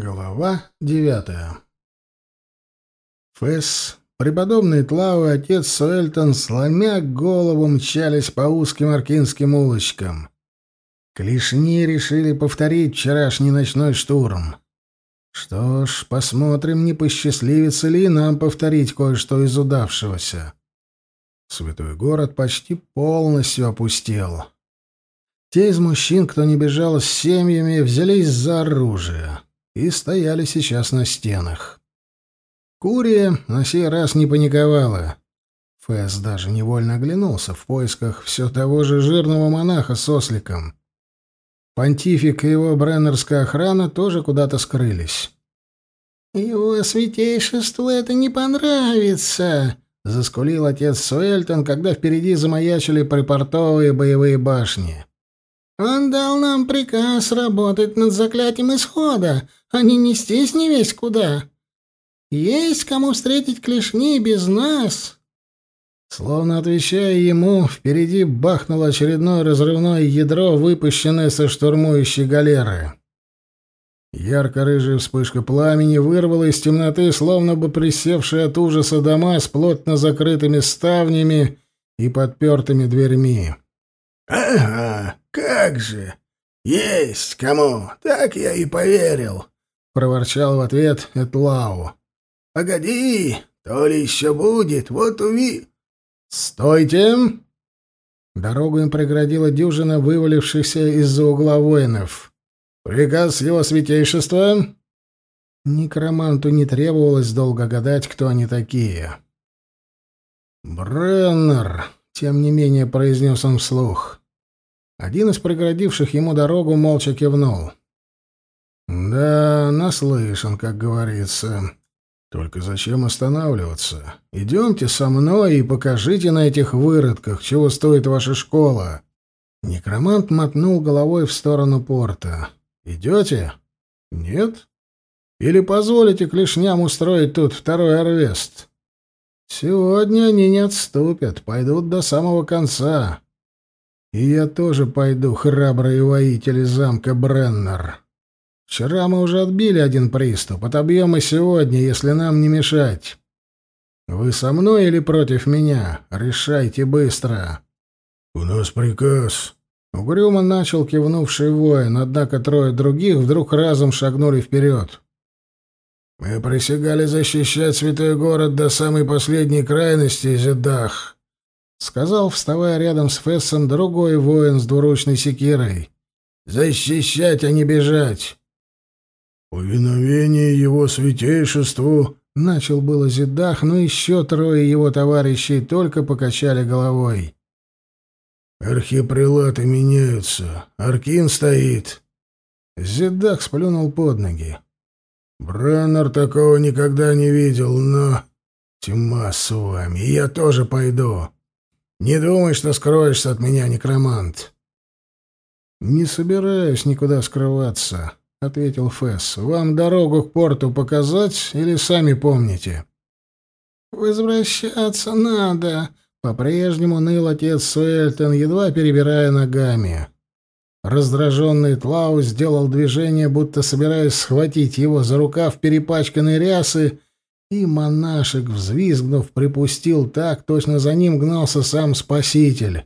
Глава девятая. Фэс, преподобный Тлау и отец Суэльтон, сломя голову, мчались по узким аркинским улочкам. Клешни решили повторить вчерашний ночной штурм. Что ж, посмотрим, не посчастливится ли нам повторить кое-что из удавшегося. Святой город почти полностью опустел. Те из мужчин, кто не бежал с семьями, взялись за оружие и стояли сейчас на стенах. Курия на сей раз не паниковала. Фэс даже невольно оглянулся в поисках все того же жирного монаха с осликом. Понтифик и его бреннерская охрана тоже куда-то скрылись. «Его святейшеству это не понравится», — заскулил отец Суэльтон, когда впереди замаячили припортовые боевые башни. «Он дал нам приказ работать над заклятием исхода, а не нестись не весь куда. Есть кому встретить клешни без нас. Словно отвечая ему, впереди бахнуло очередное разрывное ядро, выпущенное со штурмующей галеры. Ярко-рыжая вспышка пламени вырвала из темноты, словно бы присевшие от ужаса дома с плотно закрытыми ставнями и подпертыми дверьми. «Ага, как же! Есть кому! Так я и поверил!» проворчал в ответ Этлау. «Погоди, то ли еще будет, вот уви...» «Стойте!» Дорогу им преградила дюжина вывалившихся из-за угла воинов. «Приказ его святейшества!» Некроманту не требовалось долго гадать, кто они такие. «Бреннер!» — тем не менее произнес он вслух. Один из преградивших ему дорогу молча кивнул. «Да, наслышан, как говорится. Только зачем останавливаться? Идемте со мной и покажите на этих выродках, чего стоит ваша школа». Некромант мотнул головой в сторону порта. «Идете? Нет? Или позволите клешням устроить тут второй арвест? Сегодня они не отступят, пойдут до самого конца. И я тоже пойду, храбрые воители замка Бреннер». Вчера мы уже отбили один приступ, отобьем и сегодня, если нам не мешать. Вы со мной или против меня? Решайте быстро. У нас приказ. Угрюмо начал кивнувший воин, однако трое других вдруг разом шагнули вперед. Мы присягали защищать святой город до самой последней крайности, Зедах, сказал, вставая рядом с Фессом, другой воин с двуручной секирой. Защищать, а не бежать. «Повиновение его святейшеству!» — начал было Зидах, но еще трое его товарищей только покачали головой. «Архипрелаты меняются. Аркин стоит». Зидах сплюнул под ноги. «Браннер такого никогда не видел, но...» «Тьма с вами, я тоже пойду. Не думай, что скроешься от меня, некромант». «Не собираюсь никуда скрываться», — ответил Фесс. «Вам дорогу к порту показать или сами помните?» «Возвращаться надо», — по-прежнему ныл отец Суэльтон, едва перебирая ногами. Раздраженный Тлау сделал движение, будто собираясь схватить его за рукав перепачканной рясы, и монашек, взвизгнув, припустил так, точно за ним гнался сам Спаситель,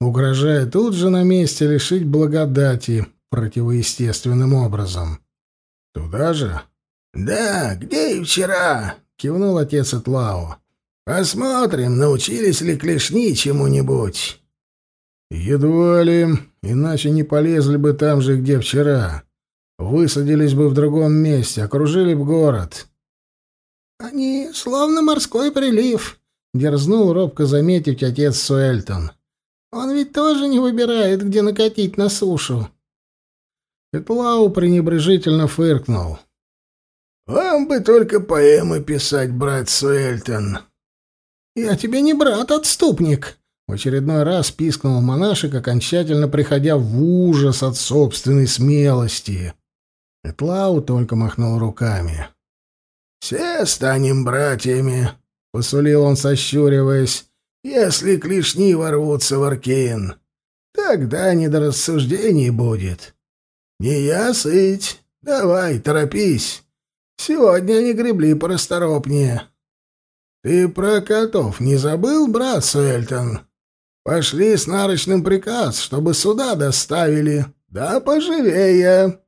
угрожая тут же на месте лишить благодати, противоестественным образом. «Туда же?» «Да, где и вчера», — кивнул отец Этлау. «Посмотрим, научились ли клешни чему-нибудь». «Едва ли, иначе не полезли бы там же, где вчера. Высадились бы в другом месте, окружили бы город». «Они словно морской прилив», — дерзнул робко заметить отец Суэльтон. «Он ведь тоже не выбирает, где накатить на сушу». Петлау пренебрежительно фыркнул. «Вам бы только поэмы писать, брат Суэльтон». «Я тебе не брат, отступник!» В очередной раз пискнул монашек, окончательно приходя в ужас от собственной смелости. Петлау только махнул руками. «Все станем братьями», — посулил он, сощуриваясь, — «если клешни ворвутся в Аркейн. Тогда не до рассуждений будет. «Не я сыть, Давай, торопись. Сегодня они гребли порасторопнее. Ты про котов не забыл, брат Суэльтон? Пошли с нарочным приказ, чтобы сюда доставили. Да поживее.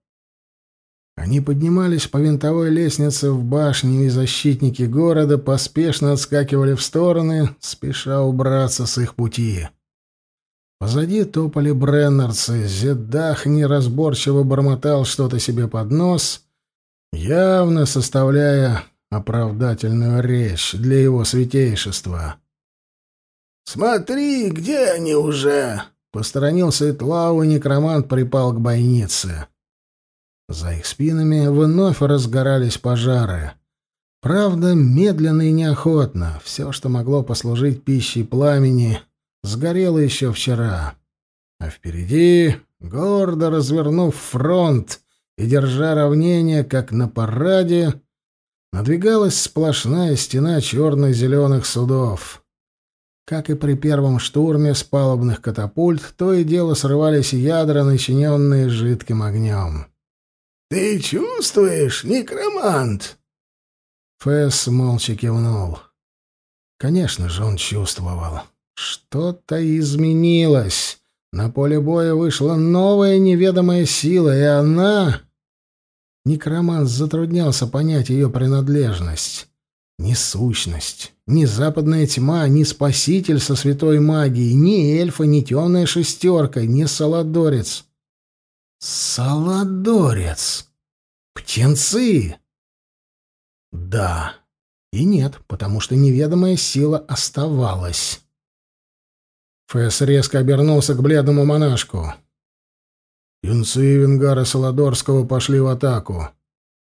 Они поднимались по винтовой лестнице в башню, и защитники города поспешно отскакивали в стороны, спеша убраться с их пути. Позади топали бреннерцы, Зеддах неразборчиво бормотал что-то себе под нос, явно составляя оправдательную речь для его святейшества. «Смотри, где они уже?» Посторонился Итлау, и некромант припал к бойнице. За их спинами вновь разгорались пожары. Правда, медленно и неохотно. Все, что могло послужить пищей пламени, сгорело еще вчера. А впереди, гордо развернув фронт и держа равнение, как на параде, надвигалась сплошная стена черно-зеленых судов. Как и при первом штурме с палубных катапульт, то и дело срывались ядра, начиненные жидким огнем. «Ты чувствуешь, некромант?» Фэс молча кивнул. Конечно же, он чувствовал. Что-то изменилось. На поле боя вышла новая неведомая сила, и она... Некромант затруднялся понять ее принадлежность. Ни сущность, ни западная тьма, ни спаситель со святой магией, ни эльфа, ни темная шестерка, ни саладорец. Саладорец! Птенцы! Да и нет, потому что неведомая сила оставалась. Фэс резко обернулся к бледному монашку. Юнцы Венгара Саладорского пошли в атаку.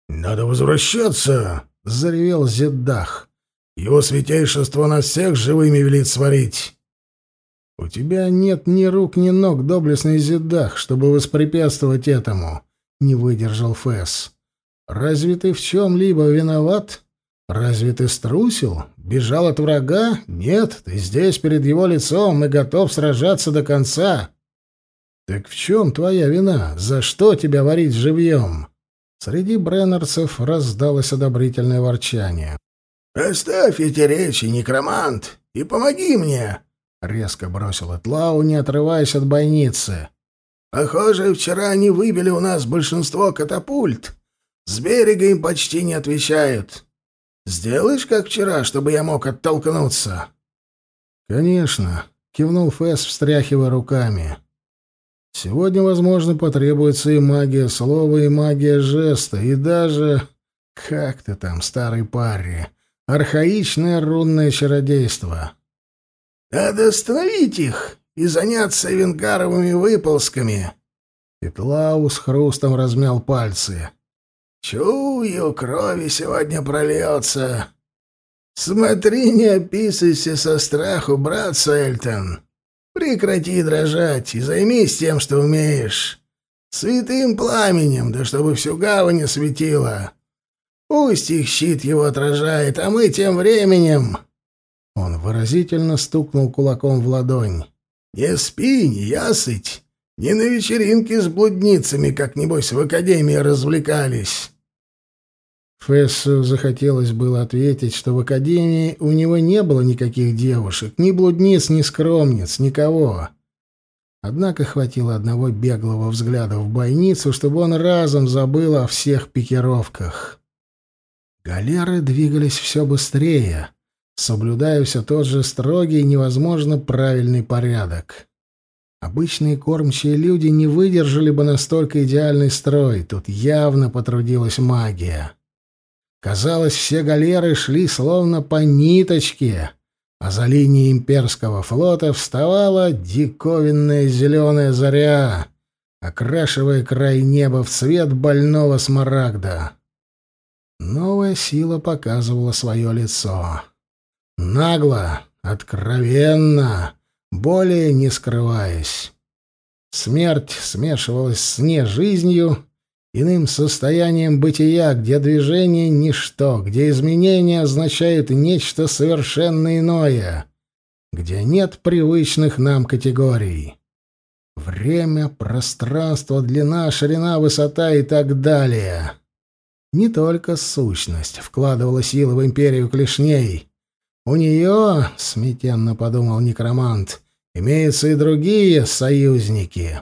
«Надо возвращаться!» — заревел Зеддах. «Его святейшество нас всех живыми велит сварить!» «У тебя нет ни рук, ни ног, доблестный Зеддах, чтобы воспрепятствовать этому», — не выдержал Фэс. «Разве ты в чем-либо виноват? Разве ты струсил? Бежал от врага? Нет, ты здесь перед его лицом и готов сражаться до конца. Так в чем твоя вина? За что тебя варить живьем?» Среди бреннерцев раздалось одобрительное ворчание. «Оставь эти речи, некромант, и помоги мне!» — резко бросил Этлау, не отрываясь от бойницы. «Похоже, вчера они выбили у нас большинство катапульт. С берега им почти не отвечают. Сделаешь, как вчера, чтобы я мог оттолкнуться?» «Конечно», — кивнул Фэс, встряхивая руками. Сегодня, возможно, потребуется и магия слова, и магия жеста, и даже... Как ты там, старый парри? Архаичное рунное чародейство. Надо остановить их и заняться венгаровыми выползками. Петлау с хрустом размял пальцы. Чую, крови сегодня прольется. Смотри, не описывайся со страху, брат Сельтон. Прекрати дрожать и займись тем, что умеешь. Святым пламенем, да чтобы всю гавань светило. Пусть их щит его отражает, а мы тем временем...» Он выразительно стукнул кулаком в ладонь. «Не спи, не ясыть, не на вечеринке с блудницами, как, небось, в академии развлекались. Фессу захотелось было ответить, что в академии у него не было никаких девушек, ни блудниц, ни скромниц, никого. Однако хватило одного беглого взгляда в бойницу, чтобы он разом забыл о всех пикировках. Галеры двигались все быстрее, соблюдая все тот же строгий невозможно правильный порядок. Обычные кормчие люди не выдержали бы настолько идеальный строй, тут явно потрудилась магия. Казалось, все галеры шли словно по ниточке, а за линией имперского флота вставала диковинная зеленая заря, окрашивая край неба в цвет больного смарагда. Новая сила показывала свое лицо. Нагло, откровенно, более не скрываясь. Смерть смешивалась с нежизнью, иным состоянием бытия, где движение — ничто, где изменение означает нечто совершенно иное, где нет привычных нам категорий. Время, пространство, длина, ширина, высота и так далее. Не только сущность вкладывала силы в империю клешней. У нее, смятенно подумал некромант, имеются и другие союзники.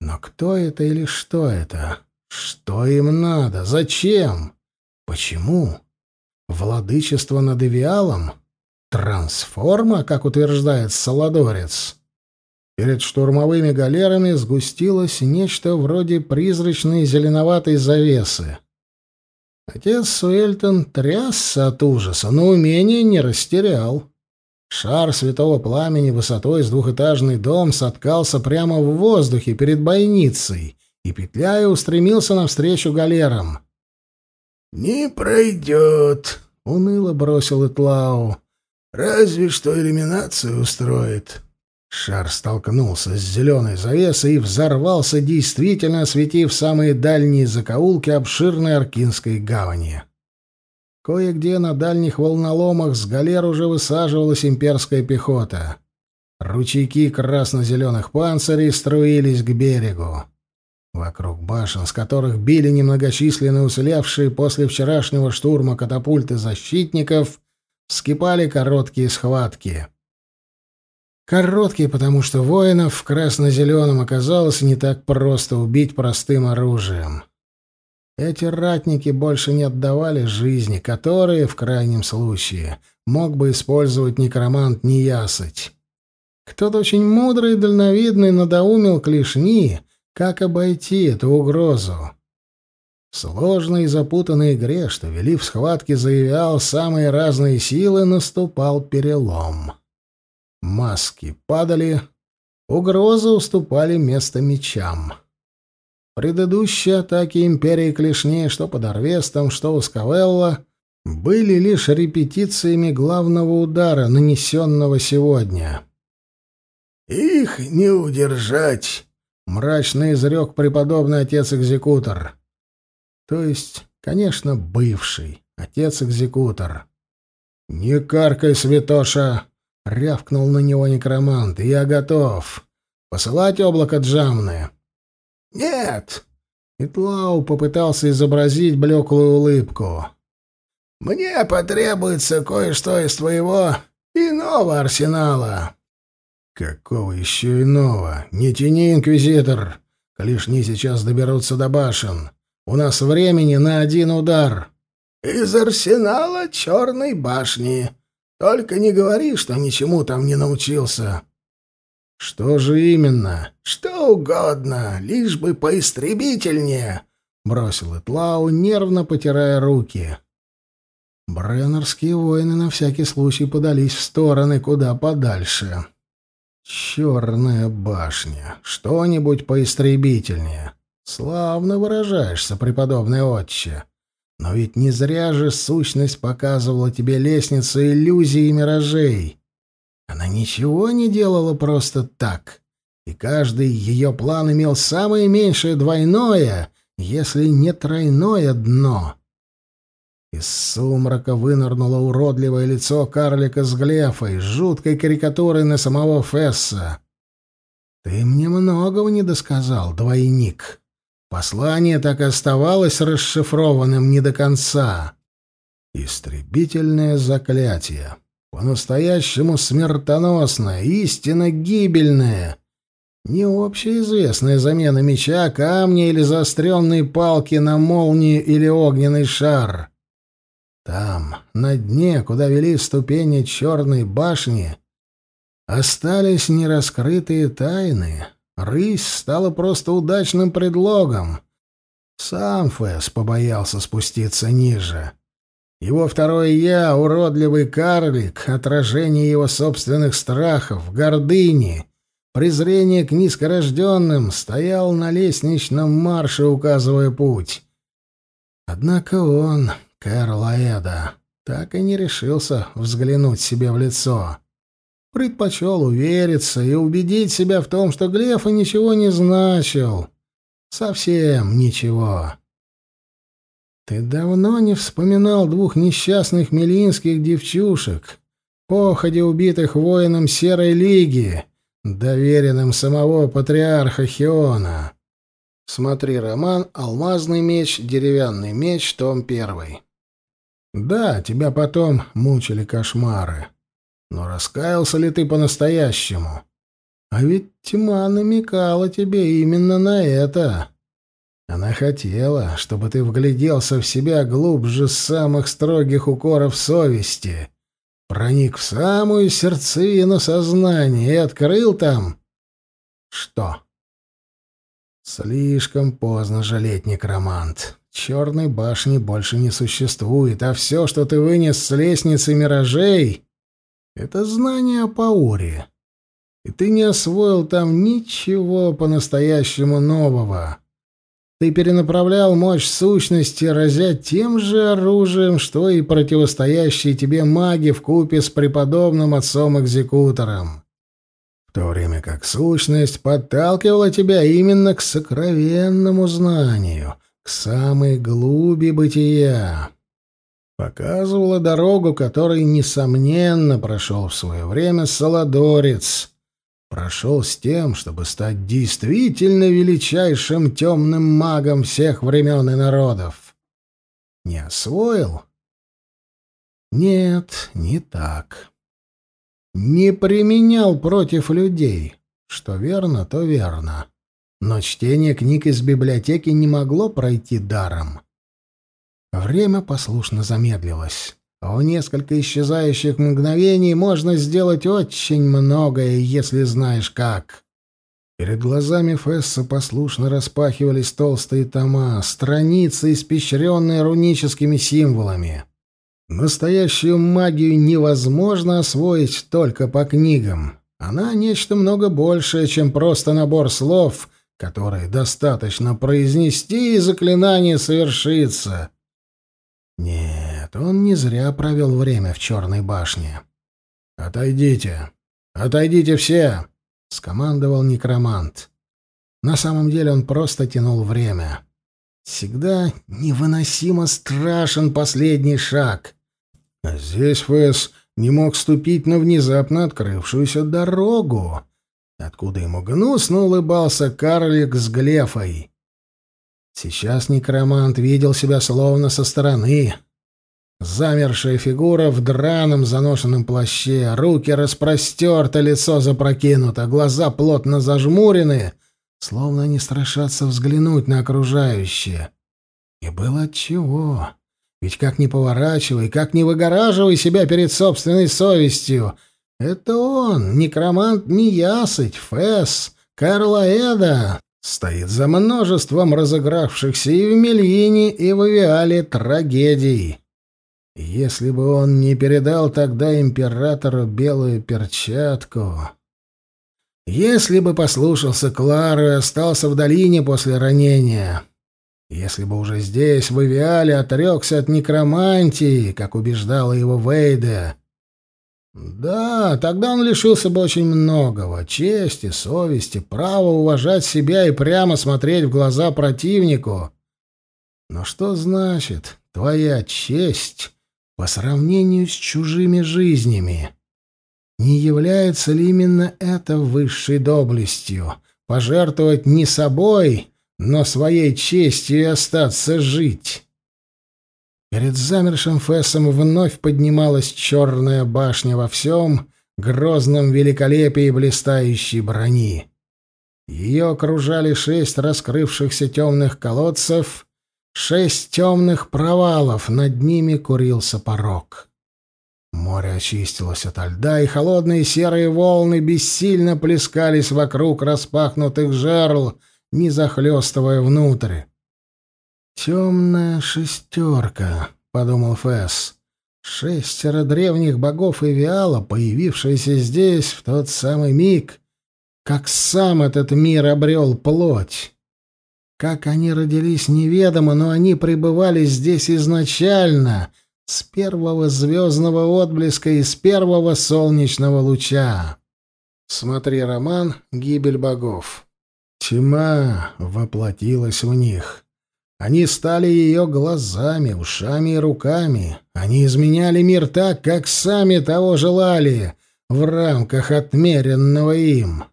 Но кто это или что это? Что им надо? Зачем? Почему? Владычество над Эвиалом? Трансформа, как утверждает Саладорец? Перед штурмовыми галерами сгустилось нечто вроде призрачной зеленоватой завесы. Отец Суэльтон трясся от ужаса, но умения не растерял. Шар святого пламени высотой с двухэтажный дом соткался прямо в воздухе перед бойницей и, петляя, устремился навстречу галерам. «Не пройдет», — уныло бросил Итлау. «Разве что иллюминацию устроит». Шар столкнулся с зеленой завесой и взорвался, действительно осветив самые дальние закоулки обширной Аркинской гавани. Кое-где на дальних волноломах с галер уже высаживалась имперская пехота. Ручейки красно-зеленых панцирей струились к берегу. Вокруг башен, с которых били немногочисленные уцелевшие после вчерашнего штурма катапульты защитников, вскипали короткие схватки. Короткие, потому что воинов в красно-зеленом оказалось не так просто убить простым оружием. Эти ратники больше не отдавали жизни, которые, в крайнем случае, мог бы использовать некромант Неясыть. Кто-то очень мудрый и дальновидный надоумил клешни, как обойти эту угрозу. В сложной и запутанной игре, что вели в схватке, заявлял самые разные силы, наступал перелом. Маски падали, угрозы уступали место мечам. Предыдущие атаки империи клешней, что под Орвестом, что у Скавелла, были лишь репетициями главного удара, нанесенного сегодня. «Их не удержать!» — мрачно изрек преподобный отец-экзекутор. То есть, конечно, бывший отец-экзекутор. «Не каркай, святоша!» — рявкнул на него некромант. «Я готов. Посылать облако Джамны?» «Нет!» Итлау попытался изобразить блеклую улыбку. «Мне потребуется кое-что из твоего иного арсенала». «Какого еще иного? Не тяни, инквизитор. Клешни сейчас доберутся до башен. У нас времени на один удар». «Из арсенала Черной башни», только не говори, что ничему там не научился. Что же именно? Что угодно, лишь бы поистребительнее, бросил Итлау, нервно потирая руки. Бреннерские воины на всякий случай подались в стороны куда подальше. Черная башня. Что-нибудь поистребительнее. Славно выражаешься, преподобный отче. Но ведь не зря же сущность показывала тебе лестницу иллюзий и миражей. Она ничего не делала просто так. И каждый ее план имел самое меньшее двойное, если не тройное дно. Из сумрака вынырнуло уродливое лицо карлика с глефой, жуткой карикатурой на самого Фесса. «Ты мне многого не досказал, двойник». Послание так и оставалось расшифрованным не до конца. Истребительное заклятие. По-настоящему смертоносное, истинно гибельное. Не общеизвестная замена меча, камня или заостренной палки на молнию или огненный шар. Там, на дне, куда вели ступени черной башни, остались нераскрытые тайны, Рысь стала просто удачным предлогом. Сам Фэс побоялся спуститься ниже. Его второе «я», уродливый карлик, отражение его собственных страхов, гордыни, презрение к низкорожденным, стоял на лестничном марше, указывая путь. Однако он, Кэрл Аэда, так и не решился взглянуть себе в лицо предпочел увериться и убедить себя в том, что Глефа ничего не значил. Совсем ничего. Ты давно не вспоминал двух несчастных мелинских девчушек, походе убитых воином Серой Лиги, доверенным самого патриарха Хиона. Смотри роман «Алмазный меч, деревянный меч», том первый. Да, тебя потом мучили кошмары. Но раскаялся ли ты по-настоящему? А ведь тьма намекала тебе именно на это. Она хотела, чтобы ты вгляделся в себя глубже самых строгих укоров совести, проник в самую сердцевину сознания и открыл там... Что? Слишком поздно жалеть некромант. Черной башни больше не существует, а все, что ты вынес с лестницы миражей, — это знание о Пауре. И ты не освоил там ничего по-настоящему нового. Ты перенаправлял мощь сущности, разя тем же оружием, что и противостоящие тебе маги в купе с преподобным отцом-экзекутором. В то время как сущность подталкивала тебя именно к сокровенному знанию, к самой глуби бытия. Показывала дорогу, которой, несомненно, прошел в свое время Солодорец, прошел с тем, чтобы стать действительно величайшим темным магом всех времен и народов. Не освоил? Нет, не так. Не применял против людей. Что верно, то верно. Но чтение книг из библиотеки не могло пройти даром. Время послушно замедлилось. В несколько исчезающих мгновений можно сделать очень многое, если знаешь как. Перед глазами Фесса послушно распахивались толстые тома, страницы, испещренные руническими символами. Настоящую магию невозможно освоить только по книгам. Она нечто много большее, чем просто набор слов, которые достаточно произнести, и заклинание совершится. Нет, он не зря провел время в Черной башне. «Отойдите! Отойдите все!» — скомандовал некромант. На самом деле он просто тянул время. Всегда невыносимо страшен последний шаг. Здесь Фэс не мог ступить на внезапно открывшуюся дорогу, откуда ему гнусно улыбался карлик с глефой. Сейчас некромант видел себя словно со стороны. Замершая фигура в драном заношенном плаще, руки распростерты, лицо запрокинуто, глаза плотно зажмурены, словно не страшатся взглянуть на окружающее. И было отчего. Ведь как ни поворачивай, как ни выгораживай себя перед собственной совестью, это он, некромант Неясыть, Фэс, Карла Эда, стоит за множеством разыгравшихся и в Мельине, и в Авиале трагедий. Если бы он не передал тогда императору белую перчатку... Если бы послушался Клару и остался в долине после ранения... Если бы уже здесь, в Авиале, отрекся от некромантии, как убеждала его Вейда, да, тогда он лишился бы очень многого — чести, совести, права уважать себя и прямо смотреть в глаза противнику. Но что значит твоя честь по сравнению с чужими жизнями? Не является ли именно это высшей доблестью — пожертвовать не собой, но своей честью и остаться жить? Перед замершим Фессом вновь поднималась черная башня во всем грозном великолепии блистающей брони. Ее окружали шесть раскрывшихся темных колодцев, шесть темных провалов, над ними курился порог. Море очистилось ото льда, и холодные серые волны бессильно плескались вокруг распахнутых жерл, не захлестывая внутрь. «Темная шестерка», — подумал Фэс. «Шестеро древних богов Эвиала, появившиеся здесь в тот самый миг, как сам этот мир обрел плоть. Как они родились неведомо, но они пребывали здесь изначально, с первого звездного отблеска и с первого солнечного луча. Смотри роман «Гибель богов». Тьма воплотилась в них». Они стали ее глазами, ушами и руками. Они изменяли мир так, как сами того желали, в рамках отмеренного им.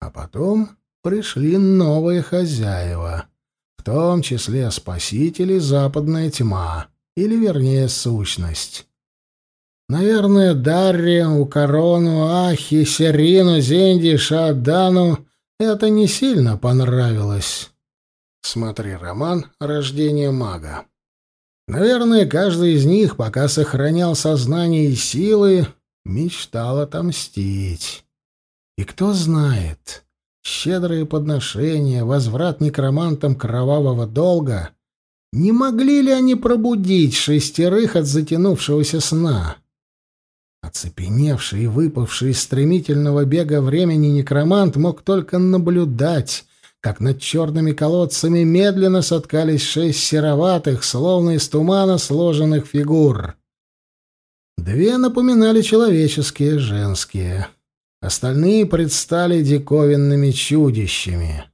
А потом пришли новые хозяева, в том числе спасители западная тьма, или, вернее, сущность. Наверное, Дарье, Укорону, Ахи, Серину, Зенди, Шадану это не сильно понравилось. Смотри роман «Рождение мага». Наверное, каждый из них, пока сохранял сознание и силы, мечтал отомстить. И кто знает, щедрые подношения, возврат некромантам кровавого долга, не могли ли они пробудить шестерых от затянувшегося сна? Оцепеневший и выпавший из стремительного бега времени некромант мог только наблюдать, как над черными колодцами медленно соткались шесть сероватых, словно из тумана сложенных фигур. Две напоминали человеческие, женские. Остальные предстали диковинными чудищами.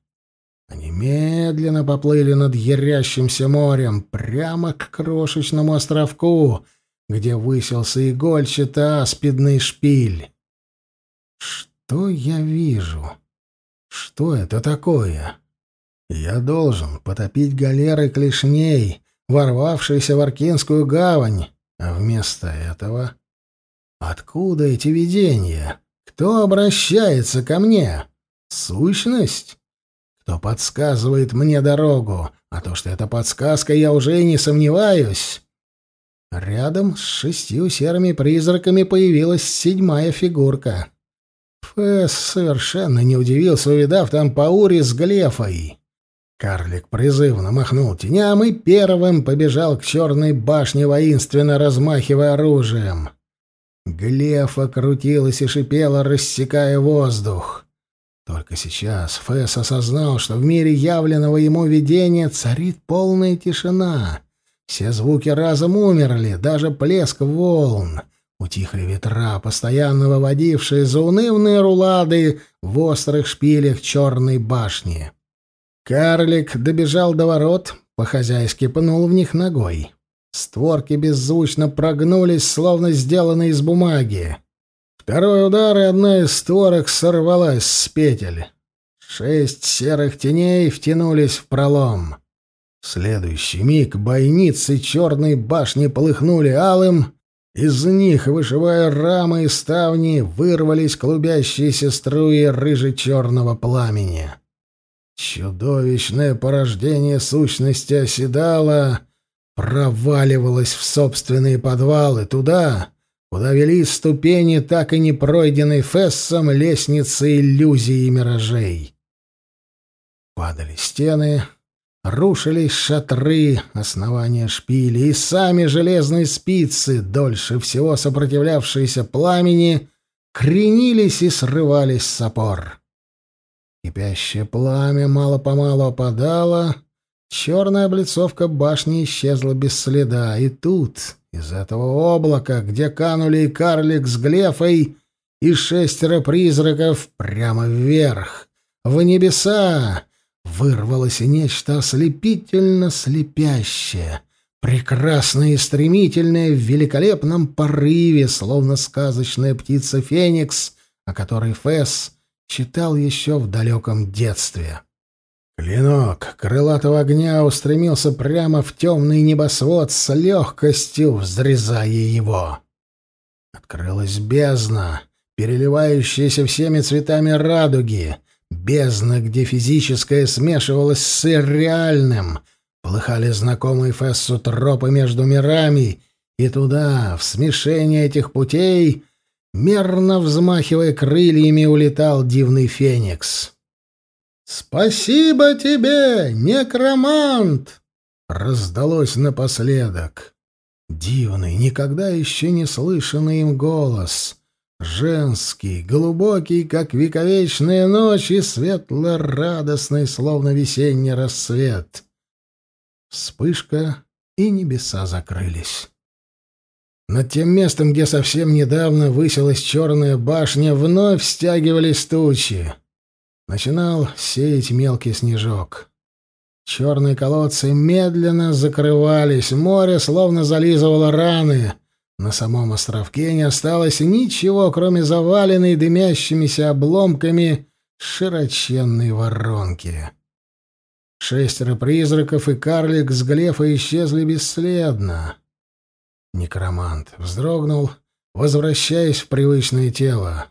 Они медленно поплыли над ярящимся морем прямо к крошечному островку — где высился игольчато-аспидный шпиль. Что я вижу? Что это такое? Я должен потопить галеры клешней, ворвавшиеся в Аркинскую гавань, а вместо этого... Откуда эти видения? Кто обращается ко мне? Сущность? Кто подсказывает мне дорогу? А то, что это подсказка, я уже не сомневаюсь. Рядом с шестью серыми призраками появилась седьмая фигурка. Фэс совершенно не удивился, увидав там Паури с Глефой. Карлик призывно махнул теням и первым побежал к черной башне, воинственно размахивая оружием. Глефа крутилась и шипела, рассекая воздух. Только сейчас Фэс осознал, что в мире явленного ему видения царит полная тишина — все звуки разом умерли, даже плеск волн. Утихли ветра, постоянно выводившие заунывные рулады в острых шпилях черной башни. Карлик добежал до ворот, по-хозяйски пнул в них ногой. Створки беззвучно прогнулись, словно сделанные из бумаги. Второй удар, и одна из створок сорвалась с петель. Шесть серых теней втянулись в пролом. В следующий миг бойницы черной башни полыхнули алым, из них, вышивая рамы и ставни, вырвались клубящиеся струи рыже-черного пламени. Чудовищное порождение сущности оседало, проваливалось в собственные подвалы, туда, куда вели ступени, так и не пройденной Фессом лестницы иллюзий и миражей. Падали стены, Рушились шатры, основания шпили, и сами железные спицы, дольше всего сопротивлявшиеся пламени, кренились и срывались с опор. Кипящее пламя мало-помалу опадало, черная облицовка башни исчезла без следа, и тут, из этого облака, где канули и карлик с глефой, и шестеро призраков прямо вверх, в небеса, вырвалось нечто ослепительно слепящее, прекрасное и стремительное в великолепном порыве, словно сказочная птица Феникс, о которой Фесс читал еще в далеком детстве. Клинок крылатого огня устремился прямо в темный небосвод с легкостью, взрезая его. Открылась бездна, переливающаяся всеми цветами радуги — Бездна, где физическое смешивалось с реальным, полыхали знакомые Фессу тропы между мирами, и туда, в смешение этих путей, мерно взмахивая крыльями, улетал дивный феникс. «Спасибо тебе, некромант!» — раздалось напоследок. Дивный, никогда еще не слышанный им голос — Женский, глубокий, как вековечная ночь, и светло-радостный, словно весенний рассвет. Вспышка, и небеса закрылись. Над тем местом, где совсем недавно высилась черная башня, вновь стягивались тучи. Начинал сеять мелкий снежок. Черные колодцы медленно закрывались, море словно зализывало раны — на самом островке не осталось ничего, кроме заваленной дымящимися обломками широченной воронки. Шестеро призраков и карлик с глефа исчезли бесследно. Некромант вздрогнул, возвращаясь в привычное тело.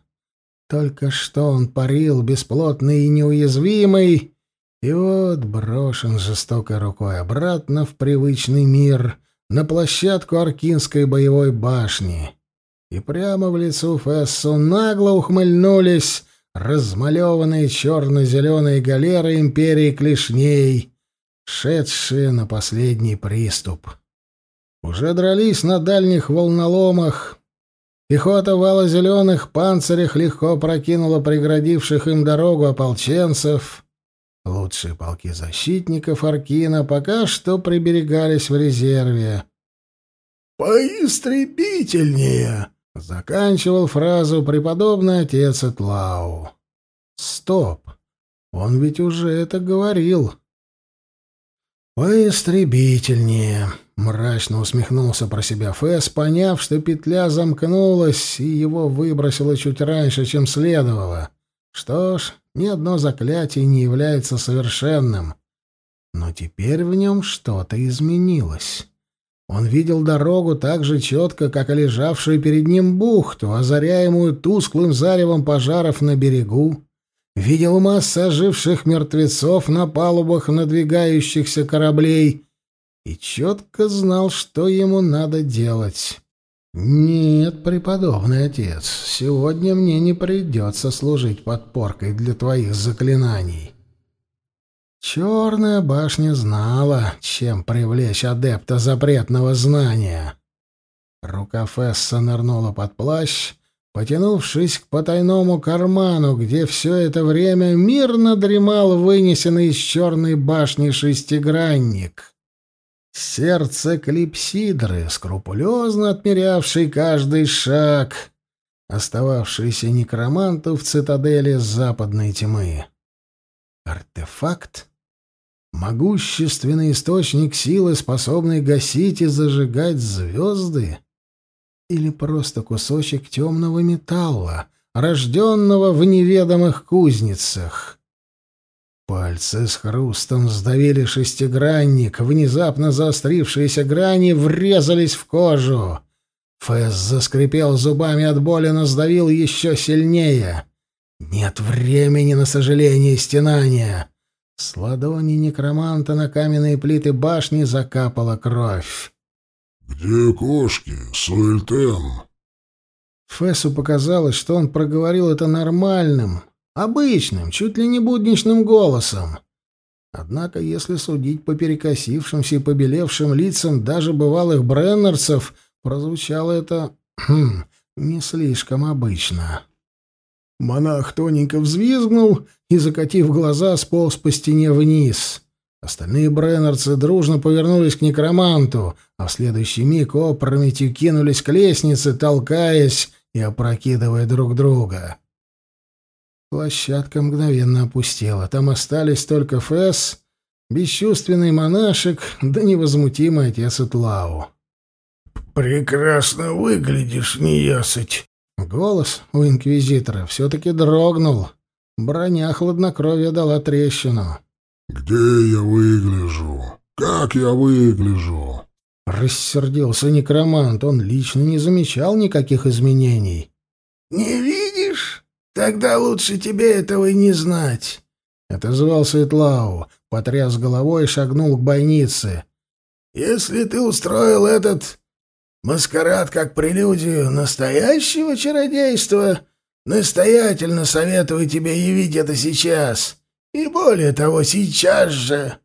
Только что он парил, бесплотный и неуязвимый, и вот брошен жестокой рукой обратно в привычный мир, на площадку Аркинской боевой башни. И прямо в лицо Фессу нагло ухмыльнулись размалеванные черно-зеленые галеры империи клешней, шедшие на последний приступ. Уже дрались на дальних волноломах, Пехота вала зеленых панцирях легко прокинула преградивших им дорогу ополченцев. Лучшие полки защитников Аркина пока что приберегались в резерве. «Поистребительнее!» — заканчивал фразу преподобный отец Этлау. «Стоп! Он ведь уже это говорил!» «Поистребительнее!» Мрачно усмехнулся про себя Фэс, поняв, что петля замкнулась, и его выбросило чуть раньше, чем следовало. Что ж, ни одно заклятие не является совершенным. Но теперь в нем что-то изменилось. Он видел дорогу так же четко, как и лежавшую перед ним бухту, озаряемую тусклым заревом пожаров на берегу. Видел массы оживших мертвецов на палубах надвигающихся кораблей — и четко знал, что ему надо делать. «Нет, преподобный отец, сегодня мне не придется служить подпоркой для твоих заклинаний». Черная башня знала, чем привлечь адепта запретного знания. Рука Фесса нырнула под плащ, потянувшись к потайному карману, где все это время мирно дремал вынесенный из черной башни шестигранник. Сердце клипсидры, скрупулезно отмерявший каждый шаг, остававшийся некроманту в цитадели западной тьмы. Артефакт? Могущественный источник силы, способный гасить и зажигать звезды? Или просто кусочек темного металла, рожденного в неведомых кузницах? Пальцы с хрустом сдавили шестигранник, внезапно заострившиеся грани врезались в кожу. Фэс заскрипел зубами от боли, но сдавил еще сильнее. Нет времени на сожаление и стенания. С ладони некроманта на каменные плиты башни закапала кровь. «Где кошки, Суэльтен?» Фессу показалось, что он проговорил это нормальным, Обычным, чуть ли не будничным голосом. Однако, если судить по перекосившимся и побелевшим лицам даже бывалых бреннерцев, прозвучало это хм, не слишком обычно. Монах тоненько взвизгнул и, закатив глаза, сполз по стене вниз. Остальные бреннерцы дружно повернулись к некроманту, а в следующий миг опрометью кинулись к лестнице, толкаясь и опрокидывая друг друга. Площадка мгновенно опустела. Там остались только Фэс, бесчувственный монашек да невозмутимый отец Итлау. «Прекрасно выглядишь, неясыть!» Голос у инквизитора все-таки дрогнул. Броня хладнокровия дала трещину. «Где я выгляжу? Как я выгляжу?» Рассердился некромант. Он лично не замечал никаких изменений. «Не видишь? Тогда лучше тебе этого и не знать. Это звал Светлау, потряс головой и шагнул к бойнице. Если ты устроил этот маскарад как прелюдию настоящего чародейства, настоятельно советую тебе явить это сейчас. И более того, сейчас же.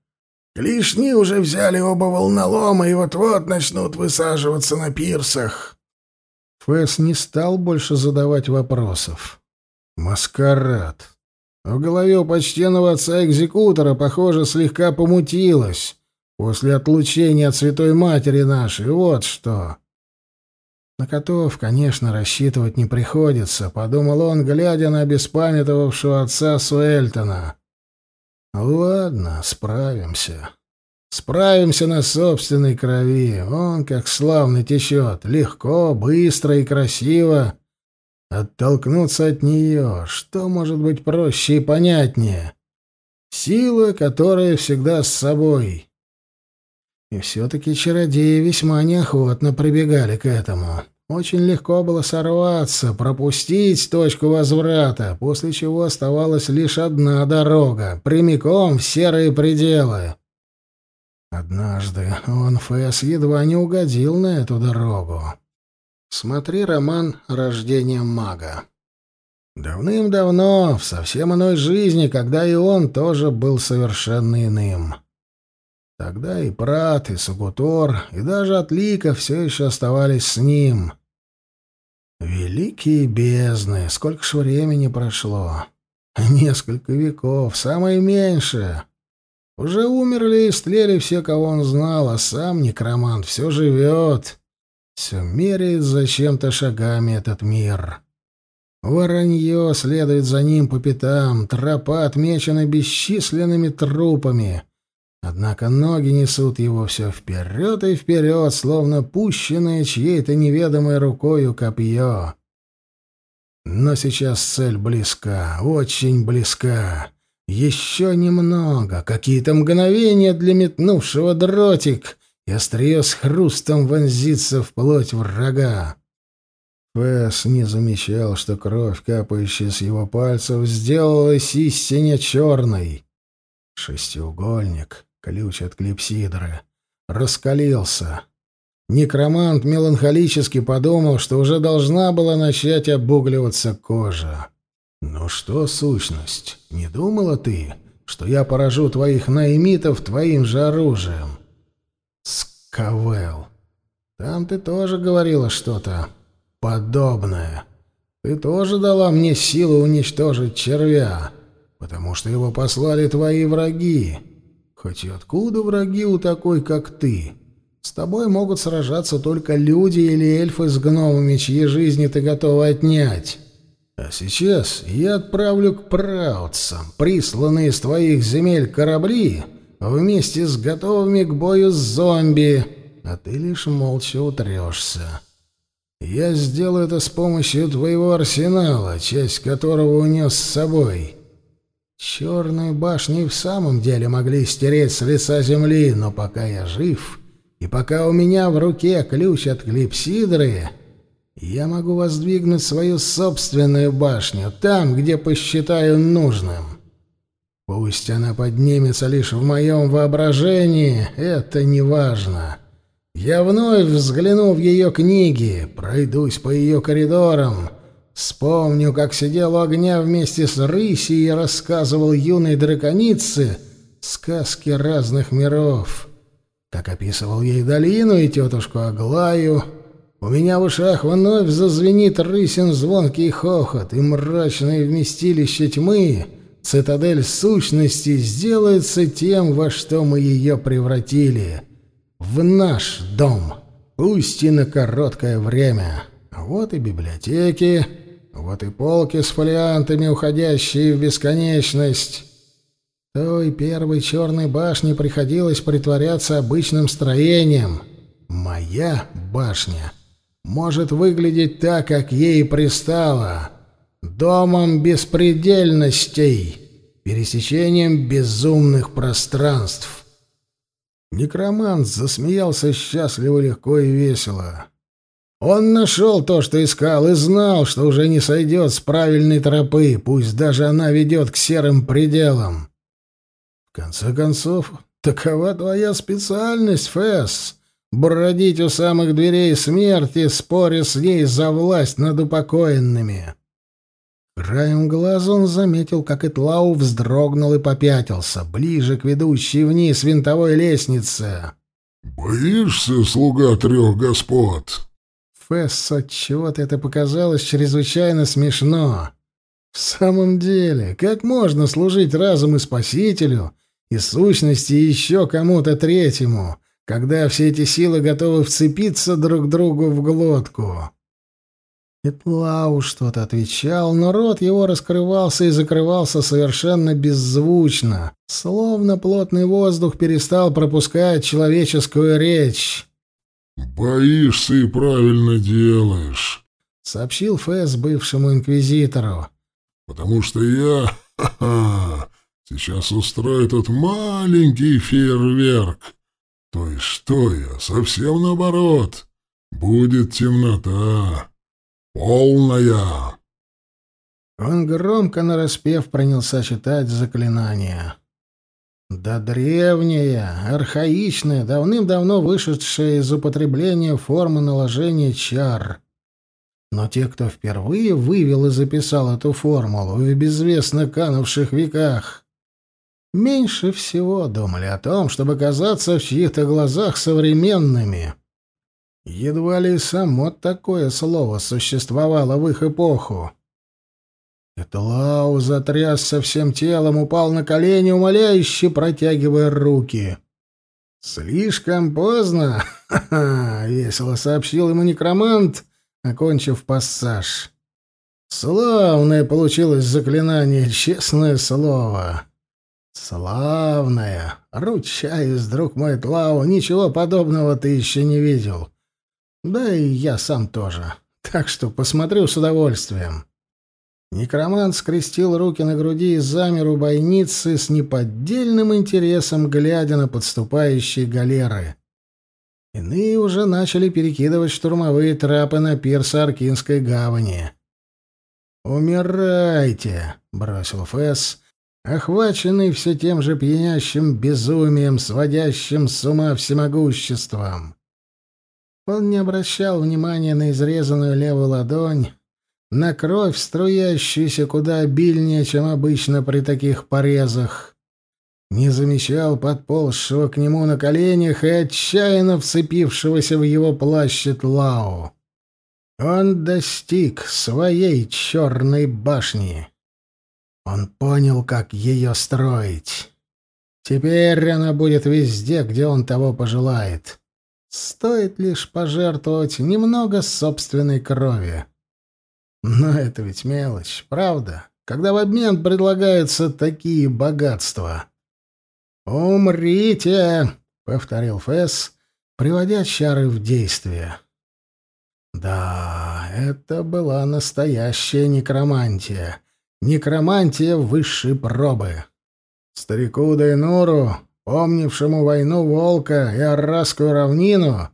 Клишни уже взяли оба волнолома и вот-вот начнут высаживаться на пирсах. Фэс не стал больше задавать вопросов. Маскарад. В голове у почтенного отца-экзекутора, похоже, слегка помутилось после отлучения от Святой Матери нашей. Вот что. На котов, конечно, рассчитывать не приходится, подумал он, глядя на обеспамятовавшего отца Суэльтона. Ладно, справимся. Справимся на собственной крови. Он как славно течет, легко, быстро и красиво. Оттолкнуться от нее, что может быть проще и понятнее? Сила, которая всегда с собой. И все-таки чародеи весьма неохотно прибегали к этому. Очень легко было сорваться, пропустить точку возврата, после чего оставалась лишь одна дорога, прямиком в серые пределы. Однажды он, Фэс, едва не угодил на эту дорогу. Смотри роман «Рождение мага». Давным-давно, в совсем иной жизни, когда и он тоже был совершенно иным. Тогда и Прат, и Сугутор, и даже Атлика все еще оставались с ним. Великие бездны, сколько ж времени прошло. Несколько веков, самое меньшее. Уже умерли и истлели все, кого он знал, а сам некромант все живет. Все меряет зачем-то шагами этот мир. Воронье следует за ним по пятам, тропа отмечена бесчисленными трупами — Однако ноги несут его все вперед и вперед, словно пущенное чьей-то неведомой рукою копье. Но сейчас цель близка, очень близка. Еще немного, какие-то мгновения для метнувшего дротик, и острие с хрустом вонзится в плоть врага. Фэс не замечал, что кровь, капающая с его пальцев, сделалась истинно черной. Шестиугольник, Ключ от клипсидры. Раскалился. Некромант меланхолически подумал, что уже должна была начать обугливаться кожа. «Ну что, сущность, не думала ты, что я поражу твоих наймитов твоим же оружием?» «Скавел, там ты тоже говорила что-то подобное. Ты тоже дала мне силу уничтожить червя, потому что его послали твои враги. Хоть и откуда враги у такой, как ты? С тобой могут сражаться только люди или эльфы с гномами, чьи жизни ты готова отнять. А сейчас я отправлю к праутцам присланные из твоих земель корабли вместе с готовыми к бою с зомби, а ты лишь молча утрешься. Я сделаю это с помощью твоего арсенала, часть которого унес с собой. Черную башню в самом деле могли стереть с лица земли, но пока я жив, и пока у меня в руке ключ от клипсидры, я могу воздвигнуть свою собственную башню там, где посчитаю нужным. Пусть она поднимется лишь в моем воображении, это не важно. Я вновь взгляну в ее книги, пройдусь по ее коридорам — Вспомню, как сидел у огня вместе с рысью и рассказывал юной драконице сказки разных миров. Как описывал ей долину и тетушку Аглаю. У меня в ушах вновь зазвенит рысин звонкий хохот, и мрачное вместилище тьмы, цитадель сущности, сделается тем, во что мы ее превратили. В наш дом, пусть и на короткое время. Вот и библиотеки, вот и полки с фолиантами, уходящие в бесконечность. Той первой черной башне приходилось притворяться обычным строением. Моя башня может выглядеть так, как ей пристало. Домом беспредельностей, пересечением безумных пространств. Некромант засмеялся счастливо, легко и весело. Он нашел то, что искал, и знал, что уже не сойдет с правильной тропы, пусть даже она ведет к серым пределам. В конце концов, такова твоя специальность, Фэс — бродить у самых дверей смерти, споря с ней за власть над упокоенными. Краем глаза он заметил, как Итлау вздрогнул и попятился, ближе к ведущей вниз винтовой лестнице. «Боишься, слуга трех господ?» Фесс, отчего-то это показалось чрезвычайно смешно. В самом деле, как можно служить разум и спасителю, и сущности еще кому-то третьему, когда все эти силы готовы вцепиться друг другу в глотку? Этлау что-то отвечал, но рот его раскрывался и закрывался совершенно беззвучно, словно плотный воздух перестал пропускать человеческую речь. «Боишься и правильно делаешь», сообщил Фэс бывшему инквизитору. «Потому что я ха -ха, сейчас устрою тут маленький фейерверк. То есть что я, совсем наоборот. Будет темнота. Полная». Он громко нараспев принялся читать заклинания. Да древняя, архаичная, давным-давно вышедшая из употребления форма наложения чар. Но те, кто впервые вывел и записал эту формулу в безвестно канувших веках, меньше всего думали о том, чтобы казаться в чьих-то глазах современными. Едва ли само такое слово существовало в их эпоху. Этлау затрясся всем телом, упал на колени, умоляюще протягивая руки. «Слишком поздно!» — весело сообщил ему некромант, окончив пассаж. «Славное получилось заклинание, честное слово!» «Славное! Ручаюсь, друг мой Тлау, ничего подобного ты еще не видел. Да и я сам тоже. Так что посмотрю с удовольствием». Некромант скрестил руки на груди и замер у бойницы с неподдельным интересом, глядя на подступающие галеры. Иные уже начали перекидывать штурмовые трапы на пирс Аркинской гавани. «Умирайте!» — бросил Фэс, охваченный все тем же пьянящим безумием, сводящим с ума всемогуществом. Он не обращал внимания на изрезанную левую ладонь, на кровь, струящуюся куда обильнее, чем обычно при таких порезах. Не замечал подползшего к нему на коленях и отчаянно вцепившегося в его плащ Тлау. Он достиг своей черной башни. Он понял, как ее строить. Теперь она будет везде, где он того пожелает. Стоит лишь пожертвовать немного собственной крови. Но это ведь мелочь, правда? Когда в обмен предлагаются такие богатства. «Умрите!» — повторил Фесс, приводя чары в действие. Да, это была настоящая некромантия. Некромантия высшей пробы. Старику Дайнуру, помнившему войну Волка и Аррасскую равнину,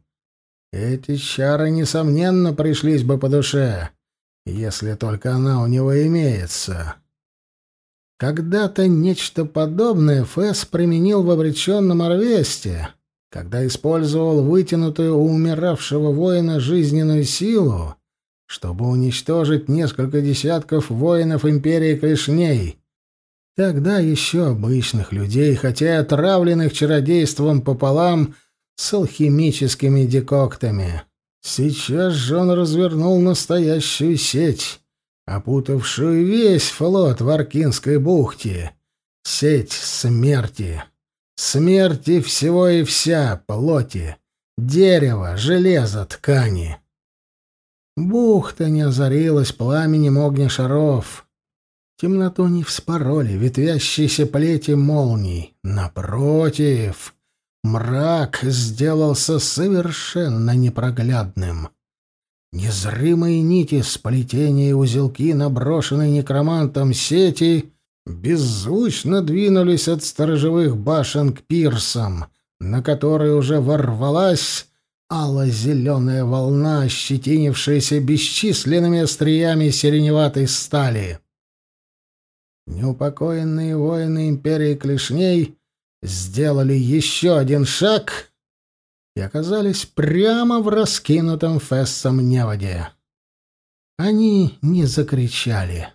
эти чары, несомненно, пришлись бы по душе если только она у него имеется. Когда-то нечто подобное Фэс применил в обреченном Арвесте, когда использовал вытянутую у умиравшего воина жизненную силу, чтобы уничтожить несколько десятков воинов империи Клешней. Тогда еще обычных людей, хотя и отравленных чародейством пополам с алхимическими декоктами. Сейчас же он развернул настоящую сеть, опутавшую весь флот в Аркинской бухте. Сеть смерти. Смерти всего и вся, плоти, дерева, железа, ткани. Бухта не озарилась пламенем огня шаров. Темноту не вспороли ветвящиеся плети молний. Напротив, Мрак сделался совершенно непроглядным. Незримые нити, сплетения и узелки, наброшенные некромантом сети, беззвучно двинулись от сторожевых башен к пирсам, на которые уже ворвалась ало-зеленая волна, ощетинившаяся бесчисленными остриями сиреневатой стали. Неупокоенные воины империи клешней сделали еще один шаг и оказались прямо в раскинутом фессом неводе. Они не закричали.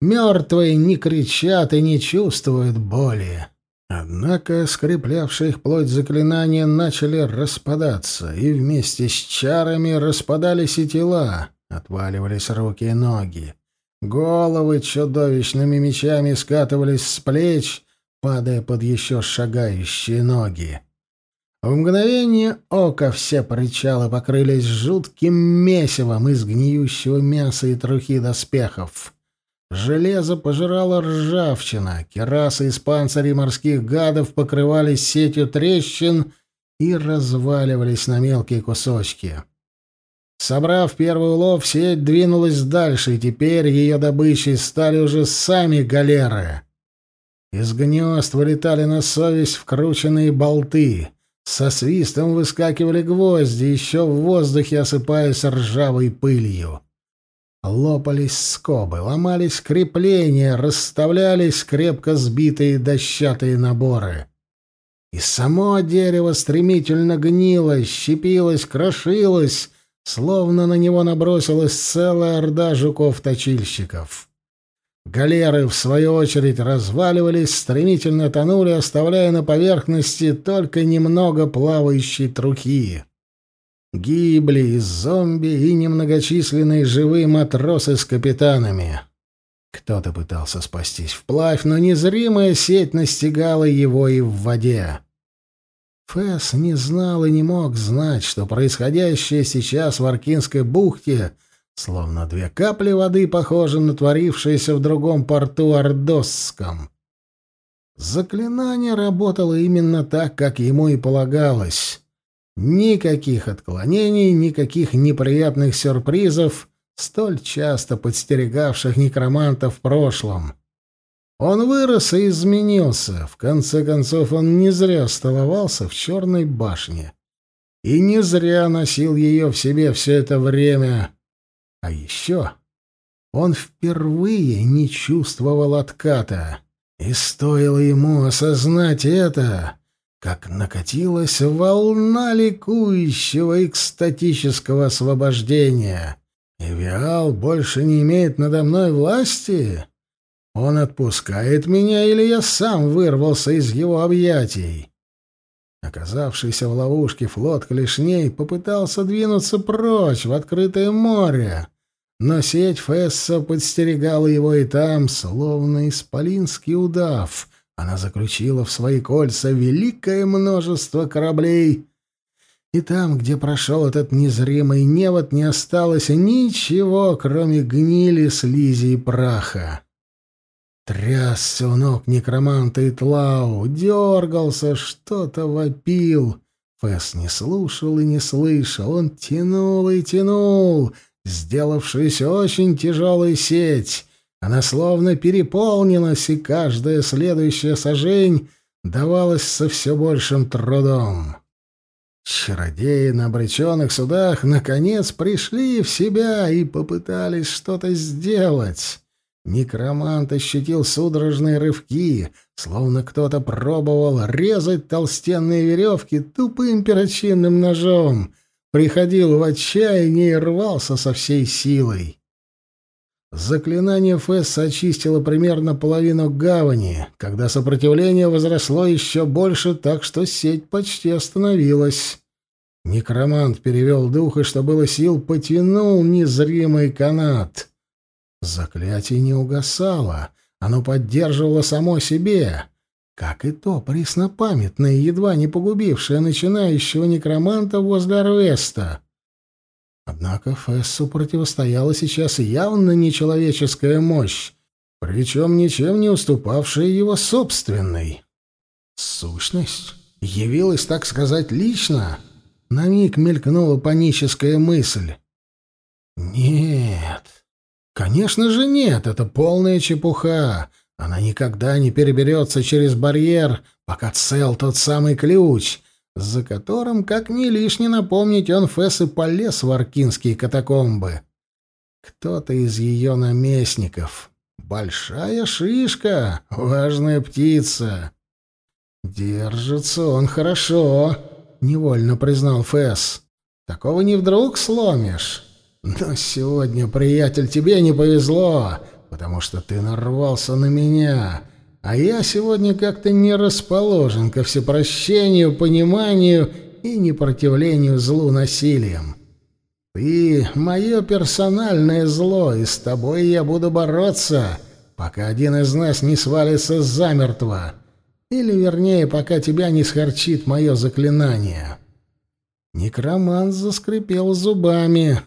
Мертвые не кричат и не чувствуют боли. Однако скреплявшие их плоть заклинания начали распадаться, и вместе с чарами распадались и тела, отваливались руки и ноги. Головы чудовищными мечами скатывались с плеч, падая под еще шагающие ноги. В мгновение ока все причалы покрылись жутким месивом из гниющего мяса и трухи доспехов. Железо пожирало ржавчина, керасы из панцирей морских гадов покрывались сетью трещин и разваливались на мелкие кусочки. Собрав первый улов, сеть двинулась дальше, и теперь ее добычей стали уже сами галеры. Из гнезд вылетали на совесть вкрученные болты. Со свистом выскакивали гвозди, еще в воздухе осыпаясь ржавой пылью. Лопались скобы, ломались крепления, расставлялись крепко сбитые дощатые наборы. И само дерево стремительно гнило, щепилось, крошилось, словно на него набросилась целая орда жуков-точильщиков. Галеры, в свою очередь, разваливались, стремительно тонули, оставляя на поверхности только немного плавающей трухи. Гибли и зомби, и немногочисленные живые матросы с капитанами. Кто-то пытался спастись вплавь, но незримая сеть настигала его и в воде. Фэс не знал и не мог знать, что происходящее сейчас в Аркинской бухте словно две капли воды похоже на творившееся в другом порту Ордосском. Заклинание работало именно так, как ему и полагалось. Никаких отклонений, никаких неприятных сюрпризов, столь часто подстерегавших некромантов в прошлом. Он вырос и изменился. В конце концов, он не зря столовался в черной башне. И не зря носил ее в себе все это время. А еще он впервые не чувствовал отката. И стоило ему осознать это, как накатилась волна ликующего экстатического освобождения. И Виал больше не имеет надо мной власти? Он отпускает меня, или я сам вырвался из его объятий? Оказавшийся в ловушке флот клешней попытался двинуться прочь в открытое море, но сеть Фесса подстерегала его и там, словно исполинский удав. Она заключила в свои кольца великое множество кораблей, и там, где прошел этот незримый невод, не осталось ничего, кроме гнили, слизи и праха. Трясся у ног некроманта и Тлау, дергался, что-то вопил. Фэс не слушал и не слышал, он тянул и тянул, сделавшуюся очень тяжелой сеть. Она словно переполнилась, и каждая следующая сажень давалась со все большим трудом. Чародеи на обреченных судах наконец пришли в себя и попытались что-то сделать. Некромант ощутил судорожные рывки, словно кто-то пробовал резать толстенные веревки тупым перочинным ножом, приходил в отчаяние и рвался со всей силой. Заклинание Фесса очистило примерно половину гавани, когда сопротивление возросло еще больше, так что сеть почти остановилась. Некромант перевел дух и, что было сил, потянул незримый канат. Заклятие не угасало, оно поддерживало само себе, как и то преснопамятное, едва не погубившее начинающего некроманта возле Арвеста. Однако Фессу противостояла сейчас явно нечеловеческая мощь, причем ничем не уступавшая его собственной. Сущность явилась, так сказать, лично. На миг мелькнула паническая мысль. «Нет, Конечно же нет, это полная чепуха. Она никогда не переберется через барьер, пока цел тот самый ключ, за которым, как не лишне напомнить, он Фесс и полез в аркинские катакомбы. Кто-то из ее наместников. Большая шишка, важная птица. Держится он хорошо, невольно признал Фесс. Такого не вдруг сломишь. Но сегодня, приятель, тебе не повезло, потому что ты нарвался на меня, а я сегодня как-то не расположен ко всепрощению, пониманию и непротивлению злу насилием. Ты — мое персональное зло, и с тобой я буду бороться, пока один из нас не свалится замертво, или, вернее, пока тебя не схорчит мое заклинание». Некромант заскрипел зубами,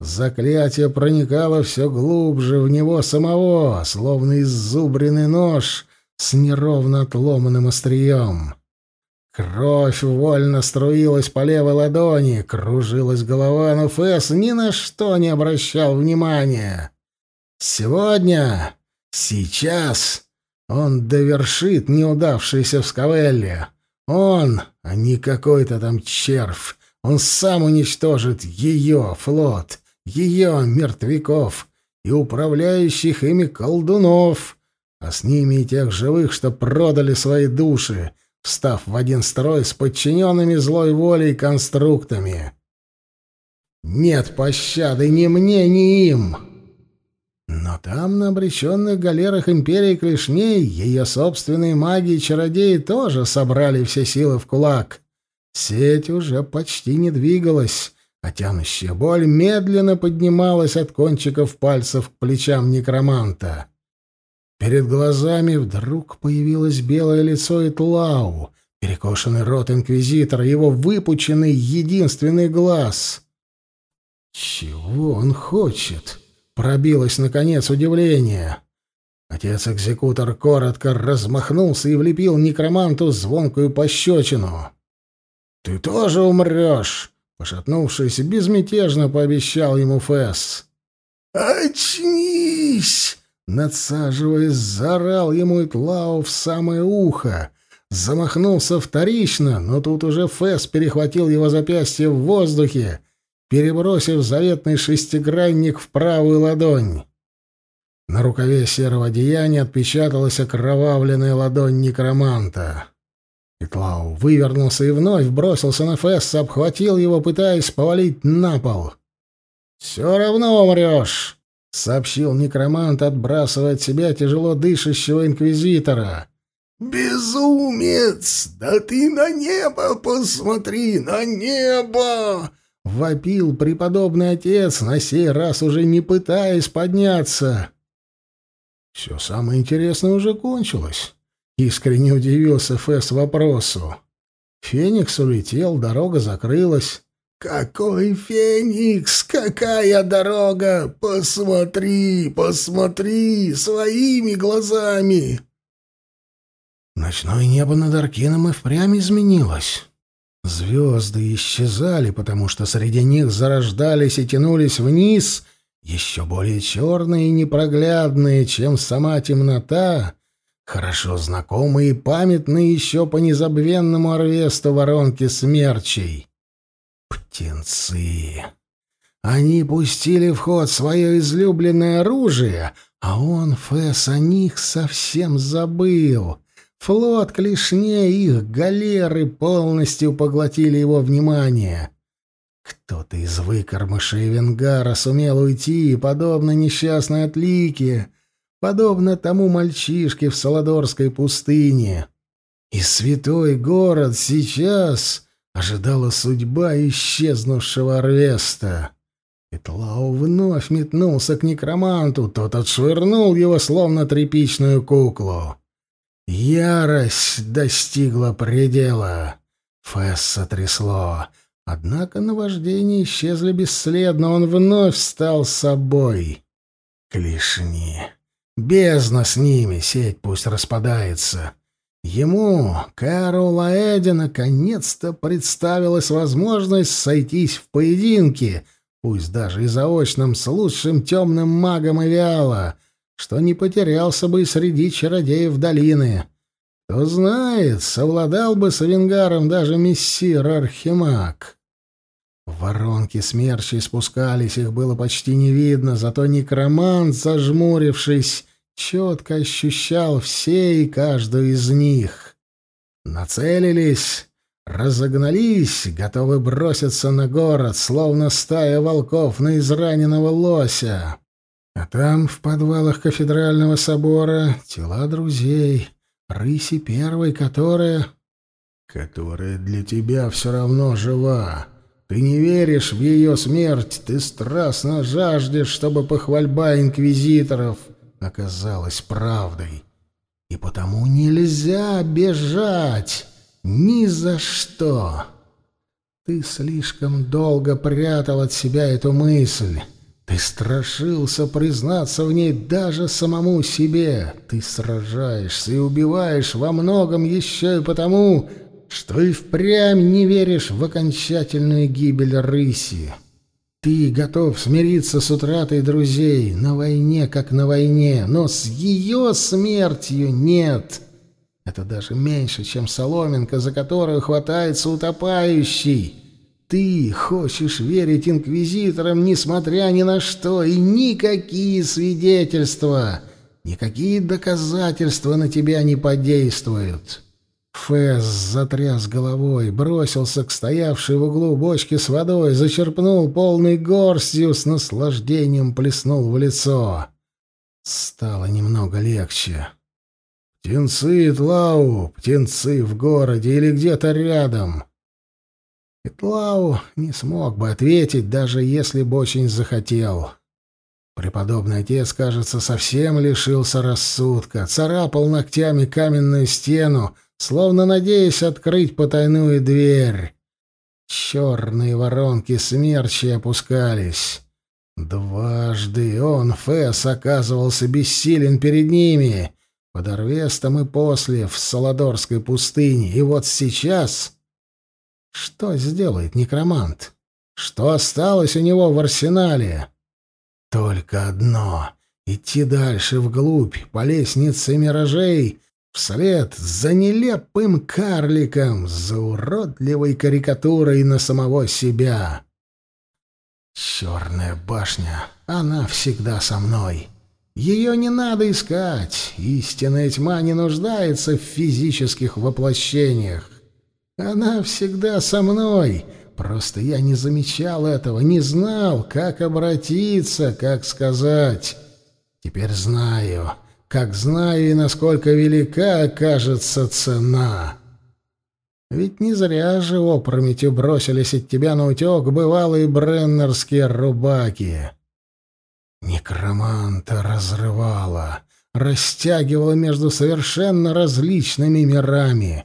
Заклятие проникало все глубже в него самого, словно иззубренный нож с неровно отломанным острием. Кровь вольно струилась по левой ладони, кружилась голова, но Фэс ни на что не обращал внимания. Сегодня, сейчас он довершит неудавшееся в Скавелле. Он, а не какой-то там червь. Он сам уничтожит ее флот, ее мертвяков и управляющих ими колдунов, а с ними и тех живых, что продали свои души, встав в один строй с подчиненными злой волей конструктами. Нет пощады ни мне, ни им. Но там, на обреченных галерах империи Клешней, ее собственные маги и чародеи тоже собрали все силы в кулак. Сеть уже почти не двигалась, а тянущая боль медленно поднималась от кончиков пальцев к плечам некроманта. Перед глазами вдруг появилось белое лицо Итлау, перекошенный рот инквизитора, его выпученный единственный глаз. «Чего он хочет?» Пробилось, наконец, удивление. Отец-экзекутор коротко размахнулся и влепил некроманту звонкую пощечину. «Ты тоже умрешь!» — пошатнувшись, безмятежно пообещал ему Фесс. «Очнись!» — надсаживаясь, заорал ему Итлау в самое ухо. Замахнулся вторично, но тут уже Фесс перехватил его запястье в воздухе перебросив заветный шестигранник в правую ладонь. На рукаве серого одеяния отпечаталась окровавленная ладонь некроманта. Итлау вывернулся и вновь бросился на Фесса, обхватил его, пытаясь повалить на пол. «Все равно умрешь!» — сообщил некромант, отбрасывая от себя тяжело дышащего инквизитора. «Безумец! Да ты на небо посмотри, на небо!» Вопил преподобный отец, на сей раз уже не пытаясь подняться. Все самое интересное уже кончилось. Искренне удивился Фэс вопросу. Феникс улетел, дорога закрылась. «Какой Феникс? Какая дорога? Посмотри, посмотри своими глазами!» Ночное небо над Аркином и впрямь изменилось. Звезды исчезали, потому что среди них зарождались и тянулись вниз еще более черные и непроглядные, чем сама темнота, хорошо знакомые и памятные еще по незабвенному орвесту воронки смерчей. Птенцы! Они пустили в ход свое излюбленное оружие, а он, Фэс, о них совсем забыл. Флот клешней, их галеры полностью поглотили его внимание. Кто-то из выкормышей Венгара сумел уйти, подобно несчастной отлике, подобно тому мальчишке в Саладорской пустыне. И святой город сейчас ожидала судьба исчезнувшего Арвеста. Итлау вновь метнулся к некроманту, тот отшвырнул его, словно тряпичную куклу. Ярость достигла предела. Фесса трясло. Однако наваждения исчезли бесследно, он вновь стал собой. Клешни. Бездна с ними, сеть пусть распадается. Ему, Кэру Лаэде, наконец-то представилась возможность сойтись в поединке, пусть даже и заочном, с лучшим темным магом Эвиала — что не потерялся бы среди чародеев долины. Кто знает, совладал бы с Авенгаром даже мессир Архимаг. Воронки смерчи спускались, их было почти не видно, зато некромант, зажмурившись, четко ощущал все и каждую из них. Нацелились, разогнались, готовы броситься на город, словно стая волков на израненного лося. А там, в подвалах кафедрального собора, тела друзей, рыси первой, которая... которая для тебя все равно жива. Ты не веришь в ее смерть, ты страстно жаждешь, чтобы похвальба инквизиторов оказалась правдой. И потому нельзя бежать ни за что. Ты слишком долго прятал от себя эту мысль. Ты страшился признаться в ней даже самому себе. Ты сражаешься и убиваешь во многом еще и потому, что и впрямь не веришь в окончательную гибель рыси. Ты готов смириться с утратой друзей на войне, как на войне, но с ее смертью нет. Это даже меньше, чем соломинка, за которую хватается утопающий. Ты хочешь верить инквизиторам, несмотря ни на что, и никакие свидетельства, никакие доказательства на тебя не подействуют. Фэс затряс головой, бросился к стоявшей в углу бочке с водой, зачерпнул полной горстью, с наслаждением плеснул в лицо. Стало немного легче. «Птенцы, Тлау, птенцы в городе или где-то рядом!» Итлау не смог бы ответить, даже если бы очень захотел. Преподобный отец, кажется, совсем лишился рассудка, царапал ногтями каменную стену, словно надеясь открыть потайную дверь. Черные воронки смерчи опускались. Дважды он, Фэс, оказывался бессилен перед ними, под Орвестом и после, в Солодорской пустыне, и вот сейчас... Что сделает некромант? Что осталось у него в арсенале? Только одно — идти дальше вглубь, по лестнице миражей, вслед за нелепым карликом, за уродливой карикатурой на самого себя. Черная башня, она всегда со мной. Ее не надо искать. Истинная тьма не нуждается в физических воплощениях. Она всегда со мной. Просто я не замечал этого, не знал, как обратиться, как сказать. Теперь знаю, как знаю и насколько велика окажется цена. Ведь не зря же опрометью бросились от тебя на утек бывалые бреннерские рубаки. Некроманта разрывала, растягивала между совершенно различными мирами.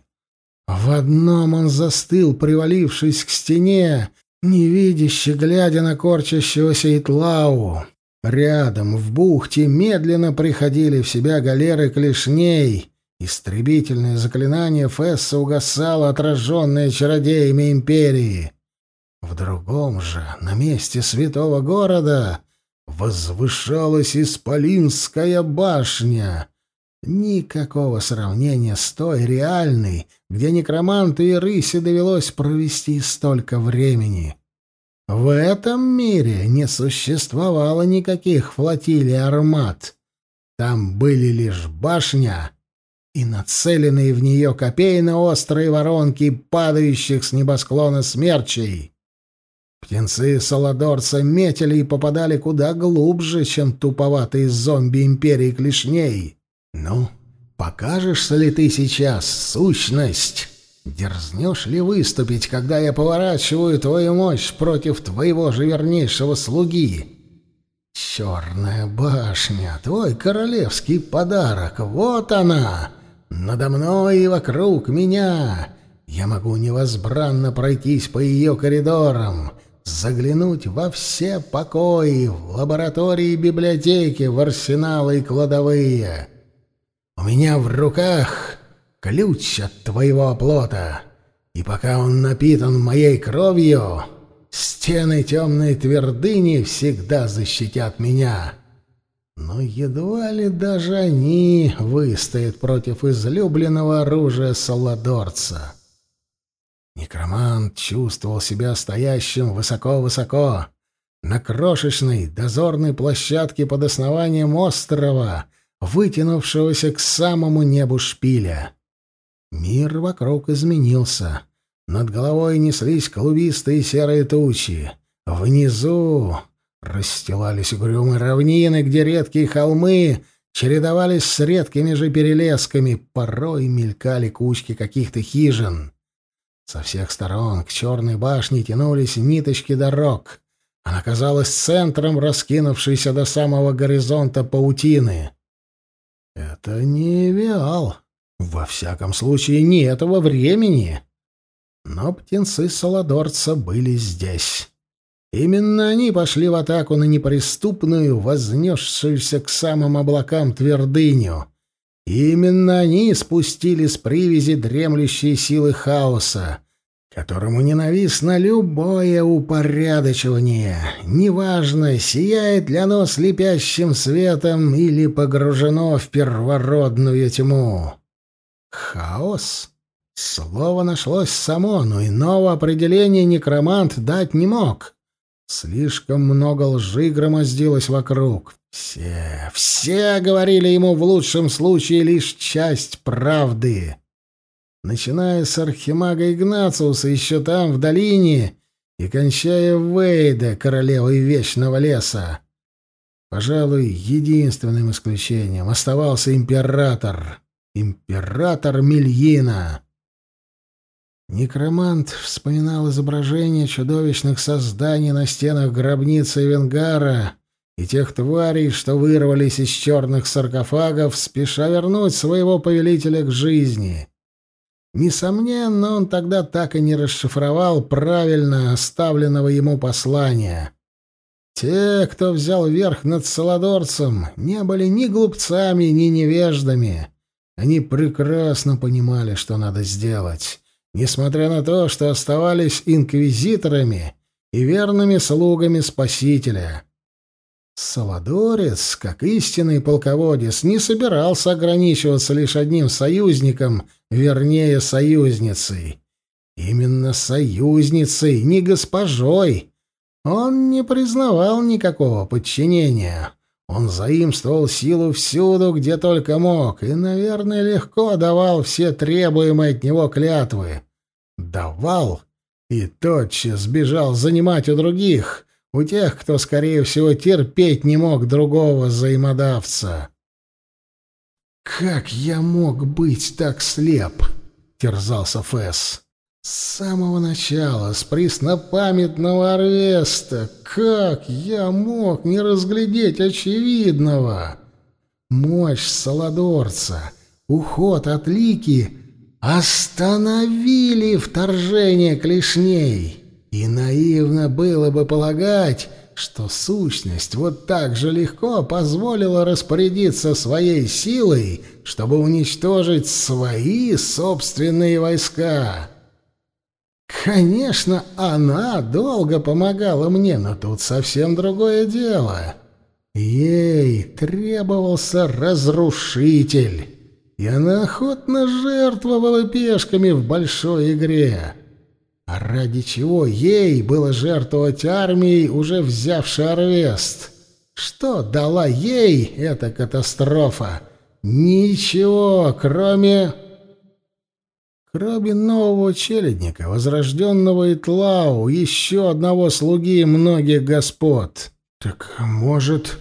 В одном он застыл, привалившись к стене, невидяще глядя на корчащегося Итлау. Рядом, в бухте, медленно приходили в себя галеры клешней. Истребительное заклинание Фесса угасало, отраженное чародеями Империи. В другом же, на месте святого города, возвышалась Исполинская башня, Никакого сравнения с той реальной, где некроманту и рыси довелось провести столько времени. В этом мире не существовало никаких флотилий армат. Там были лишь башня и нацеленные в нее копейно-острые воронки падающих с небосклона смерчей. Птенцы Саладорца метили и попадали куда глубже, чем туповатые зомби Империи Клешней. «Ну, покажешься ли ты сейчас, сущность? Дерзнешь ли выступить, когда я поворачиваю твою мощь против твоего же вернейшего слуги?» «Черная башня, твой королевский подарок, вот она! Надо мной и вокруг меня!» Я могу невозбранно пройтись по ее коридорам, заглянуть во все покои, в лаборатории и библиотеки, в арсеналы и кладовые. У меня в руках ключ от твоего оплота, и пока он напитан моей кровью, стены темной твердыни всегда защитят меня. Но едва ли даже они выстоят против излюбленного оружия Саладорца. Некромант чувствовал себя стоящим высоко-высоко, на крошечной дозорной площадке под основанием острова — вытянувшегося к самому небу шпиля. Мир вокруг изменился. Над головой неслись клубистые серые тучи. Внизу расстилались угрюмые равнины, где редкие холмы чередовались с редкими же перелесками, порой мелькали кучки каких-то хижин. Со всех сторон к черной башне тянулись ниточки дорог. Она казалась центром раскинувшейся до самого горизонта паутины. Это не Виал. Во всяком случае, не этого времени. Но птенцы Саладорца были здесь. Именно они пошли в атаку на неприступную, вознесшуюся к самым облакам твердыню. Именно они спустили с привязи дремлющие силы хаоса, которому ненавистно любое упорядочивание, неважно, сияет ли оно слепящим светом или погружено в первородную тьму. Хаос? Слово нашлось само, но иного определения некромант дать не мог. Слишком много лжи громоздилось вокруг. Все, все говорили ему в лучшем случае лишь часть правды. Начиная с архимага Игнациуса еще там, в долине, и кончая Вейда, королевой Вечного Леса. Пожалуй, единственным исключением оставался император. Император Мильина. Некромант вспоминал изображения чудовищных созданий на стенах гробницы Венгара и тех тварей, что вырвались из черных саркофагов, спеша вернуть своего повелителя к жизни. Несомненно, он тогда так и не расшифровал правильно оставленного ему послания. Те, кто взял верх над Саладорцем, не были ни глупцами, ни невеждами. Они прекрасно понимали, что надо сделать несмотря на то, что оставались инквизиторами и верными слугами Спасителя. Саладорец, как истинный полководец, не собирался ограничиваться лишь одним союзником, вернее, союзницей. Именно союзницей, не госпожой. Он не признавал никакого подчинения. Он заимствовал силу всюду, где только мог, и, наверное, легко давал все требуемые от него клятвы. Давал и тотчас бежал занимать у других, у тех, кто, скорее всего, терпеть не мог другого взаимодавца. «Как я мог быть так слеп?» — терзался Фэс. С самого начала, с преснопамятного Арвеста, как я мог не разглядеть очевидного? Мощь Саладорца, уход от Лики остановили вторжение клешней. И наивно было бы полагать, что сущность вот так же легко позволила распорядиться своей силой, чтобы уничтожить свои собственные войска. Конечно, она долго помогала мне, но тут совсем другое дело. Ей требовался разрушитель, и она охотно жертвовала пешками в большой игре. А ради чего ей было жертвовать армией, уже взявшей Арвест? Что дала ей эта катастрофа? Ничего, кроме... Кроме нового челядника, возрожденного Итлау, еще одного слуги многих господ. Так, может,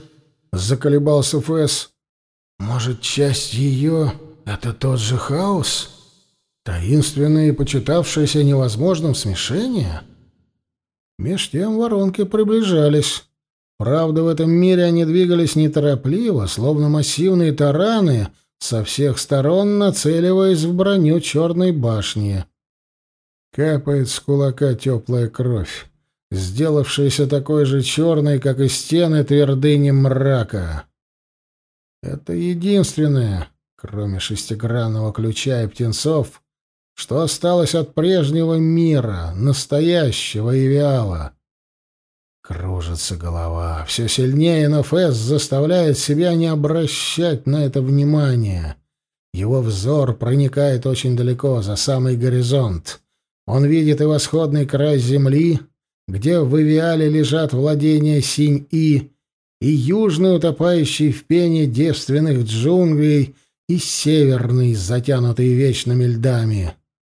заколебался Фэс, может, часть ее — это тот же хаос? Таинственное и почитавшееся невозможным смешение? Меж тем воронки приближались. Правда, в этом мире они двигались неторопливо, словно массивные тараны — со всех сторон нацеливаясь в броню черной башни. Капает с кулака теплая кровь, сделавшаяся такой же черной, как и стены твердыни мрака. Это единственное, кроме шестигранного ключа и птенцов, что осталось от прежнего мира, настоящего Ивиала. Кружится голова. Все сильнее, но Фэс заставляет себя не обращать на это внимания. Его взор проникает очень далеко, за самый горизонт. Он видит и восходный край земли, где в Ивиале лежат владения Синь-И, и южный, утопающий в пене девственных джунглей, и северный, затянутый вечными льдами.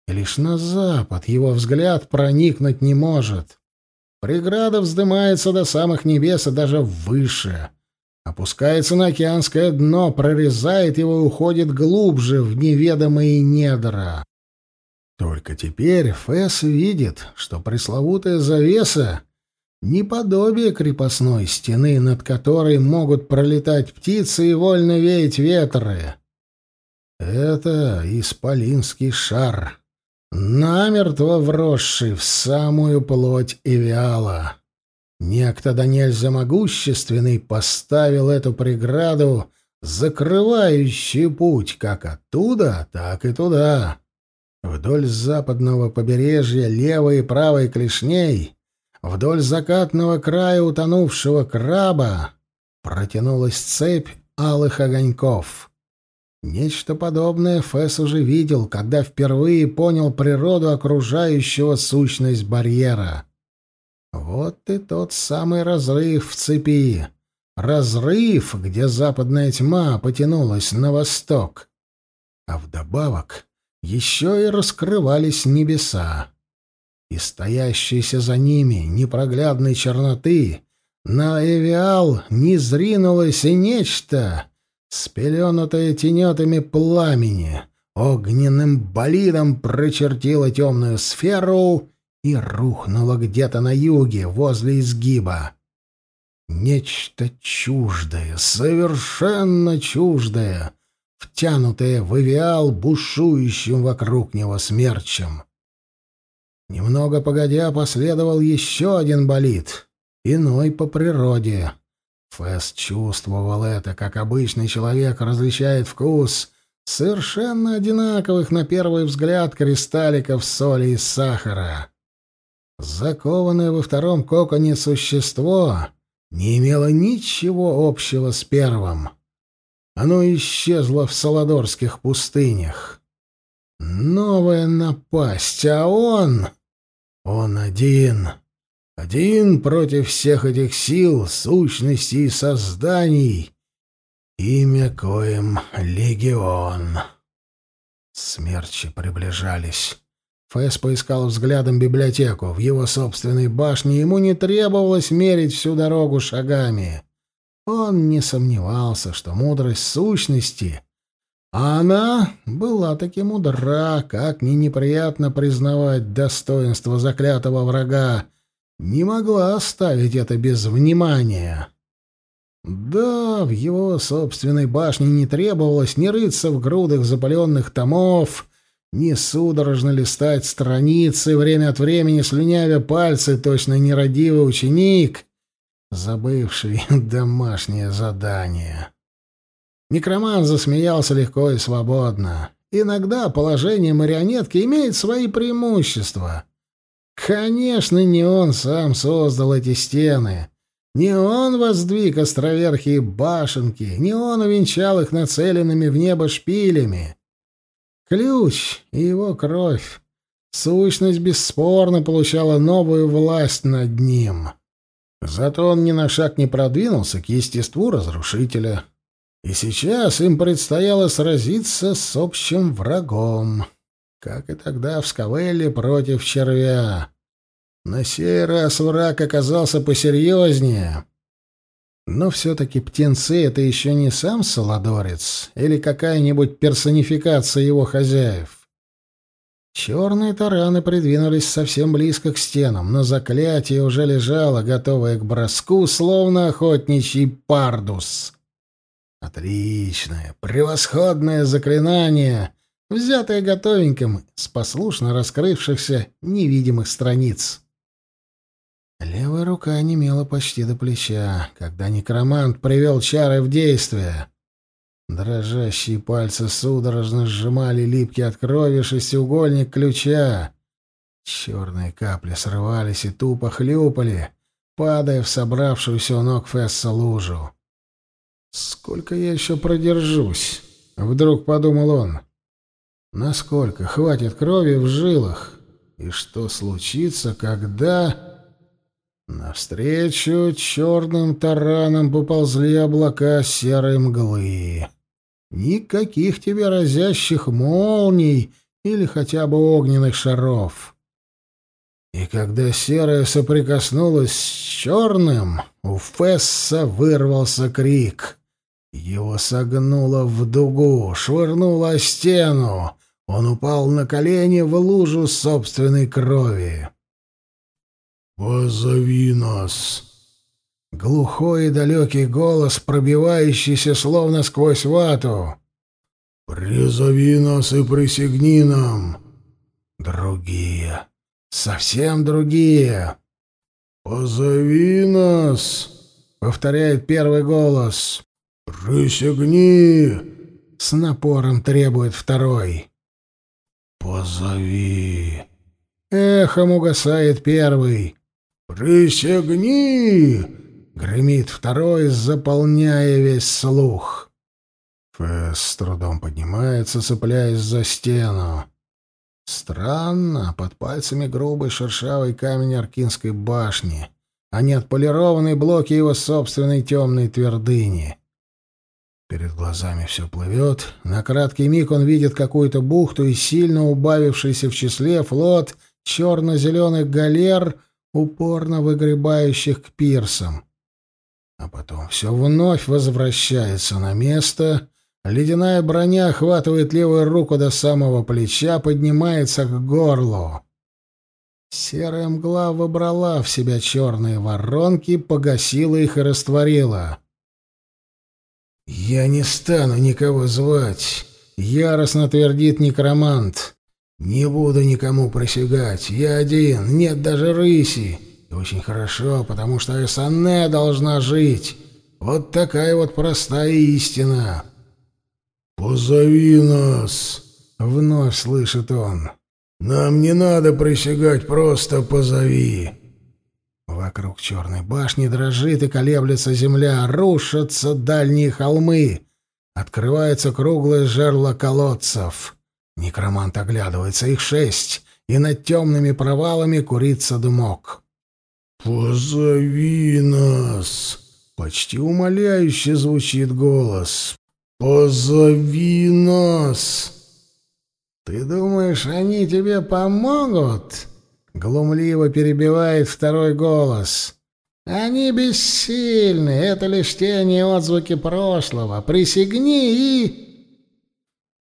И лишь на запад его взгляд проникнуть не может. Преграда вздымается до самых небес и даже выше. Опускается на океанское дно, прорезает его и уходит глубже в неведомые недра. Только теперь Фэс видит, что пресловутая завеса — не подобие крепостной стены, над которой могут пролетать птицы и вольно веять ветры. Это исполинский шар — намертво вросший в самую плоть Эвиала. Некто да нельзя могущественный поставил эту преграду, закрывающие путь как оттуда, так и туда. Вдоль западного побережья левой и правой клешней, вдоль закатного края утонувшего краба протянулась цепь алых огоньков. Нечто подобное Фэс уже видел, когда впервые понял природу окружающего сущность барьера. Вот и тот самый разрыв в цепи. Разрыв, где западная тьма потянулась на восток. А вдобавок еще и раскрывались небеса. И стоящиеся за ними непроглядной черноты на Эвиал не зринулось и нечто, спеленутое тенетами пламени, огненным болидом прочертило темную сферу и рухнуло где-то на юге, возле изгиба. Нечто чуждое, совершенно чуждое, втянутое в авиал бушующим вокруг него смерчем. Немного погодя последовал еще один болид, иной по природе. Фэс чувствовал это, как обычный человек различает вкус совершенно одинаковых на первый взгляд кристалликов соли и сахара. Закованное во втором коконе существо не имело ничего общего с первым. Оно исчезло в Саладорских пустынях. Новая напасть, а он... Он один. Один против всех этих сил, сущностей и созданий, имя коим — Легион. Смерчи приближались. Фэс поискал взглядом библиотеку. В его собственной башне ему не требовалось мерить всю дорогу шагами. Он не сомневался, что мудрость сущности, а она была таки мудра, как ни неприятно признавать достоинство заклятого врага, не могла оставить это без внимания. Да, в его собственной башне не требовалось ни рыться в грудах запаленных томов, ни судорожно листать страницы, время от времени слюнявя пальцы, точно нерадивый ученик, забывший домашнее задание. Некроман засмеялся легко и свободно. Иногда положение марионетки имеет свои преимущества. Конечно, не он сам создал эти стены. Не он воздвиг островерхие башенки, не он увенчал их нацеленными в небо шпилями. Ключ и его кровь. Сущность бесспорно получала новую власть над ним. Зато он ни на шаг не продвинулся к естеству разрушителя. И сейчас им предстояло сразиться с общим врагом, как и тогда в Скавелле против червя. На сей раз враг оказался посерьезнее. Но все-таки птенцы — это еще не сам Саладорец или какая-нибудь персонификация его хозяев. Черные тараны придвинулись совсем близко к стенам, но заклятие уже лежало, готовое к броску, словно охотничий пардус. Отличное, превосходное заклинание, взятое готовеньким с послушно раскрывшихся невидимых страниц. Левая рука немела почти до плеча, когда некромант привел чары в действие. Дрожащие пальцы судорожно сжимали липкий от крови шестиугольник ключа. Черные капли срывались и тупо хлюпали, падая в собравшуюся у ног Фесса лужу. «Сколько я еще продержусь?» — вдруг подумал он. «Насколько хватит крови в жилах? И что случится, когда...» Навстречу черным тараном поползли облака серой мглы. Никаких тебе разящих молний или хотя бы огненных шаров. И когда серое соприкоснулось с черным, у Фесса вырвался крик. Его согнуло в дугу, швырнуло о стену. Он упал на колени в лужу собственной крови. «Позови нас!» Глухой и далекий голос, пробивающийся словно сквозь вату. «Призови нас и присягни нам!» «Другие! Совсем другие!» «Позови нас!» — повторяет первый голос. «Присягни!» — с напором требует второй. «Позови!» — эхом угасает первый. «Присягни!» — гремит второй, заполняя весь слух. Фэс с трудом поднимается, цепляясь за стену. Странно, под пальцами грубый шершавый камень Аркинской башни, а не отполированные блоки его собственной темной твердыни. Перед глазами все плывет. На краткий миг он видит какую-то бухту и сильно убавившийся в числе флот черно-зеленых галер, упорно выгребающих к пирсам. А потом все вновь возвращается на место, Ледяная броня охватывает левую руку до самого плеча, поднимается к горлу. Серая мгла вобрала в себя черные воронки, погасила их и растворила. «Я не стану никого звать», — яростно твердит некромант. «Не буду никому присягать. Я один, нет даже рыси. И очень хорошо, потому что Эссане должна жить. Вот такая вот простая истина». «Позови нас!» — вновь слышит он. «Нам не надо присягать, просто позови!» Вокруг черной башни дрожит и колеблется земля, рушатся дальние холмы. Открывается круглое жерло колодцев. Некромант оглядывается, их шесть, и над темными провалами курится дымок. «Позови нас!» — почти умоляюще звучит голос. «Позови нас!» «Ты думаешь, они тебе помогут?» — глумливо перебивает второй голос. «Они бессильны, это лишь тени и отзвуки прошлого. Присягни и...»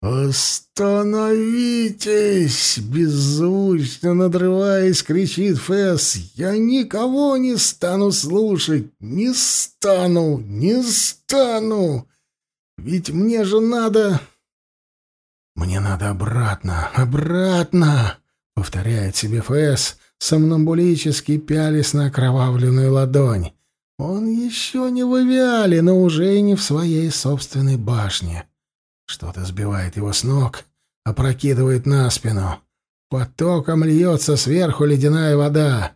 «Остановитесь!» — беззвучно надрываясь, кричит Фэс. «Я никого не стану слушать! Не стану! Не стану!» Ведь мне же надо... Мне надо обратно, обратно, повторяет себе ФС, сомнамбулически пялись на окровавленную ладонь. Он еще не в Авиале, но уже и не в своей собственной башне. Что-то сбивает его с ног, опрокидывает на спину. Потоком льется сверху ледяная вода.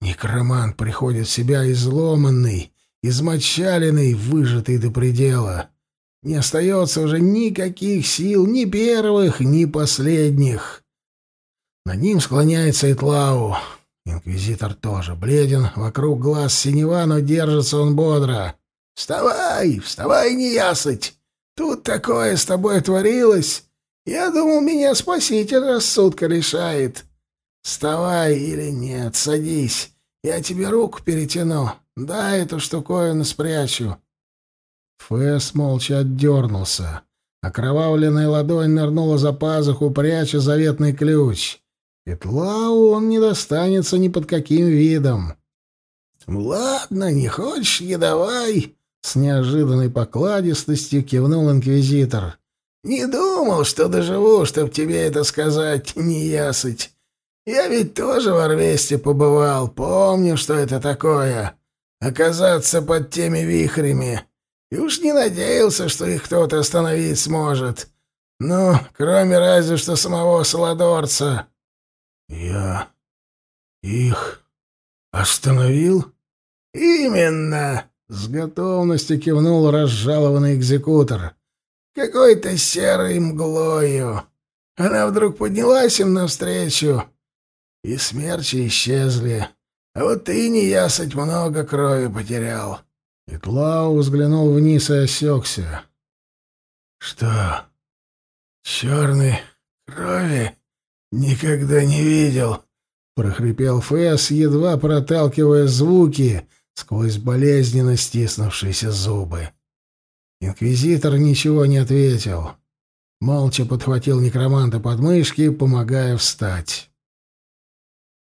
Некромант приходит в себя изломанный, измочаленный, выжатый до предела. Не остается уже никаких сил, ни первых, ни последних. Над ним склоняется Итлау. Инквизитор тоже бледен, вокруг глаз синева, но держится он бодро. «Вставай, вставай, неясыть! Тут такое с тобой творилось! Я думал, меня спаситель рассудка решает. Вставай или нет, садись, я тебе руку перетяну, дай эту штуковину спрячу». Фэс молча отдернулся. Окровавленная ладонь нырнула за пазуху, пряча заветный ключ. Петлау он не достанется ни под каким видом. «Ладно, не хочешь, не давай!» — с неожиданной покладистостью кивнул инквизитор. «Не думал, что доживу, чтоб тебе это сказать, не ясыть. Я ведь тоже в Орвесте побывал, помню, что это такое. Оказаться под теми вихрями. И уж не надеялся, что их кто-то остановить сможет. Ну, кроме разве что самого Саладорца. Я их остановил? Именно, с готовностью кивнул разжалованный экзекутор. Какой-то серой мглою. Она вдруг поднялась им навстречу, и смерчи исчезли. А вот ты, неясыть, много крови потерял. Итлау взглянул вниз и осекся. «Что? Черной крови? Никогда не видел!» — прохрипел Фэс, едва проталкивая звуки сквозь болезненно стиснувшиеся зубы. Инквизитор ничего не ответил. Молча подхватил некроманта под мышки, помогая встать.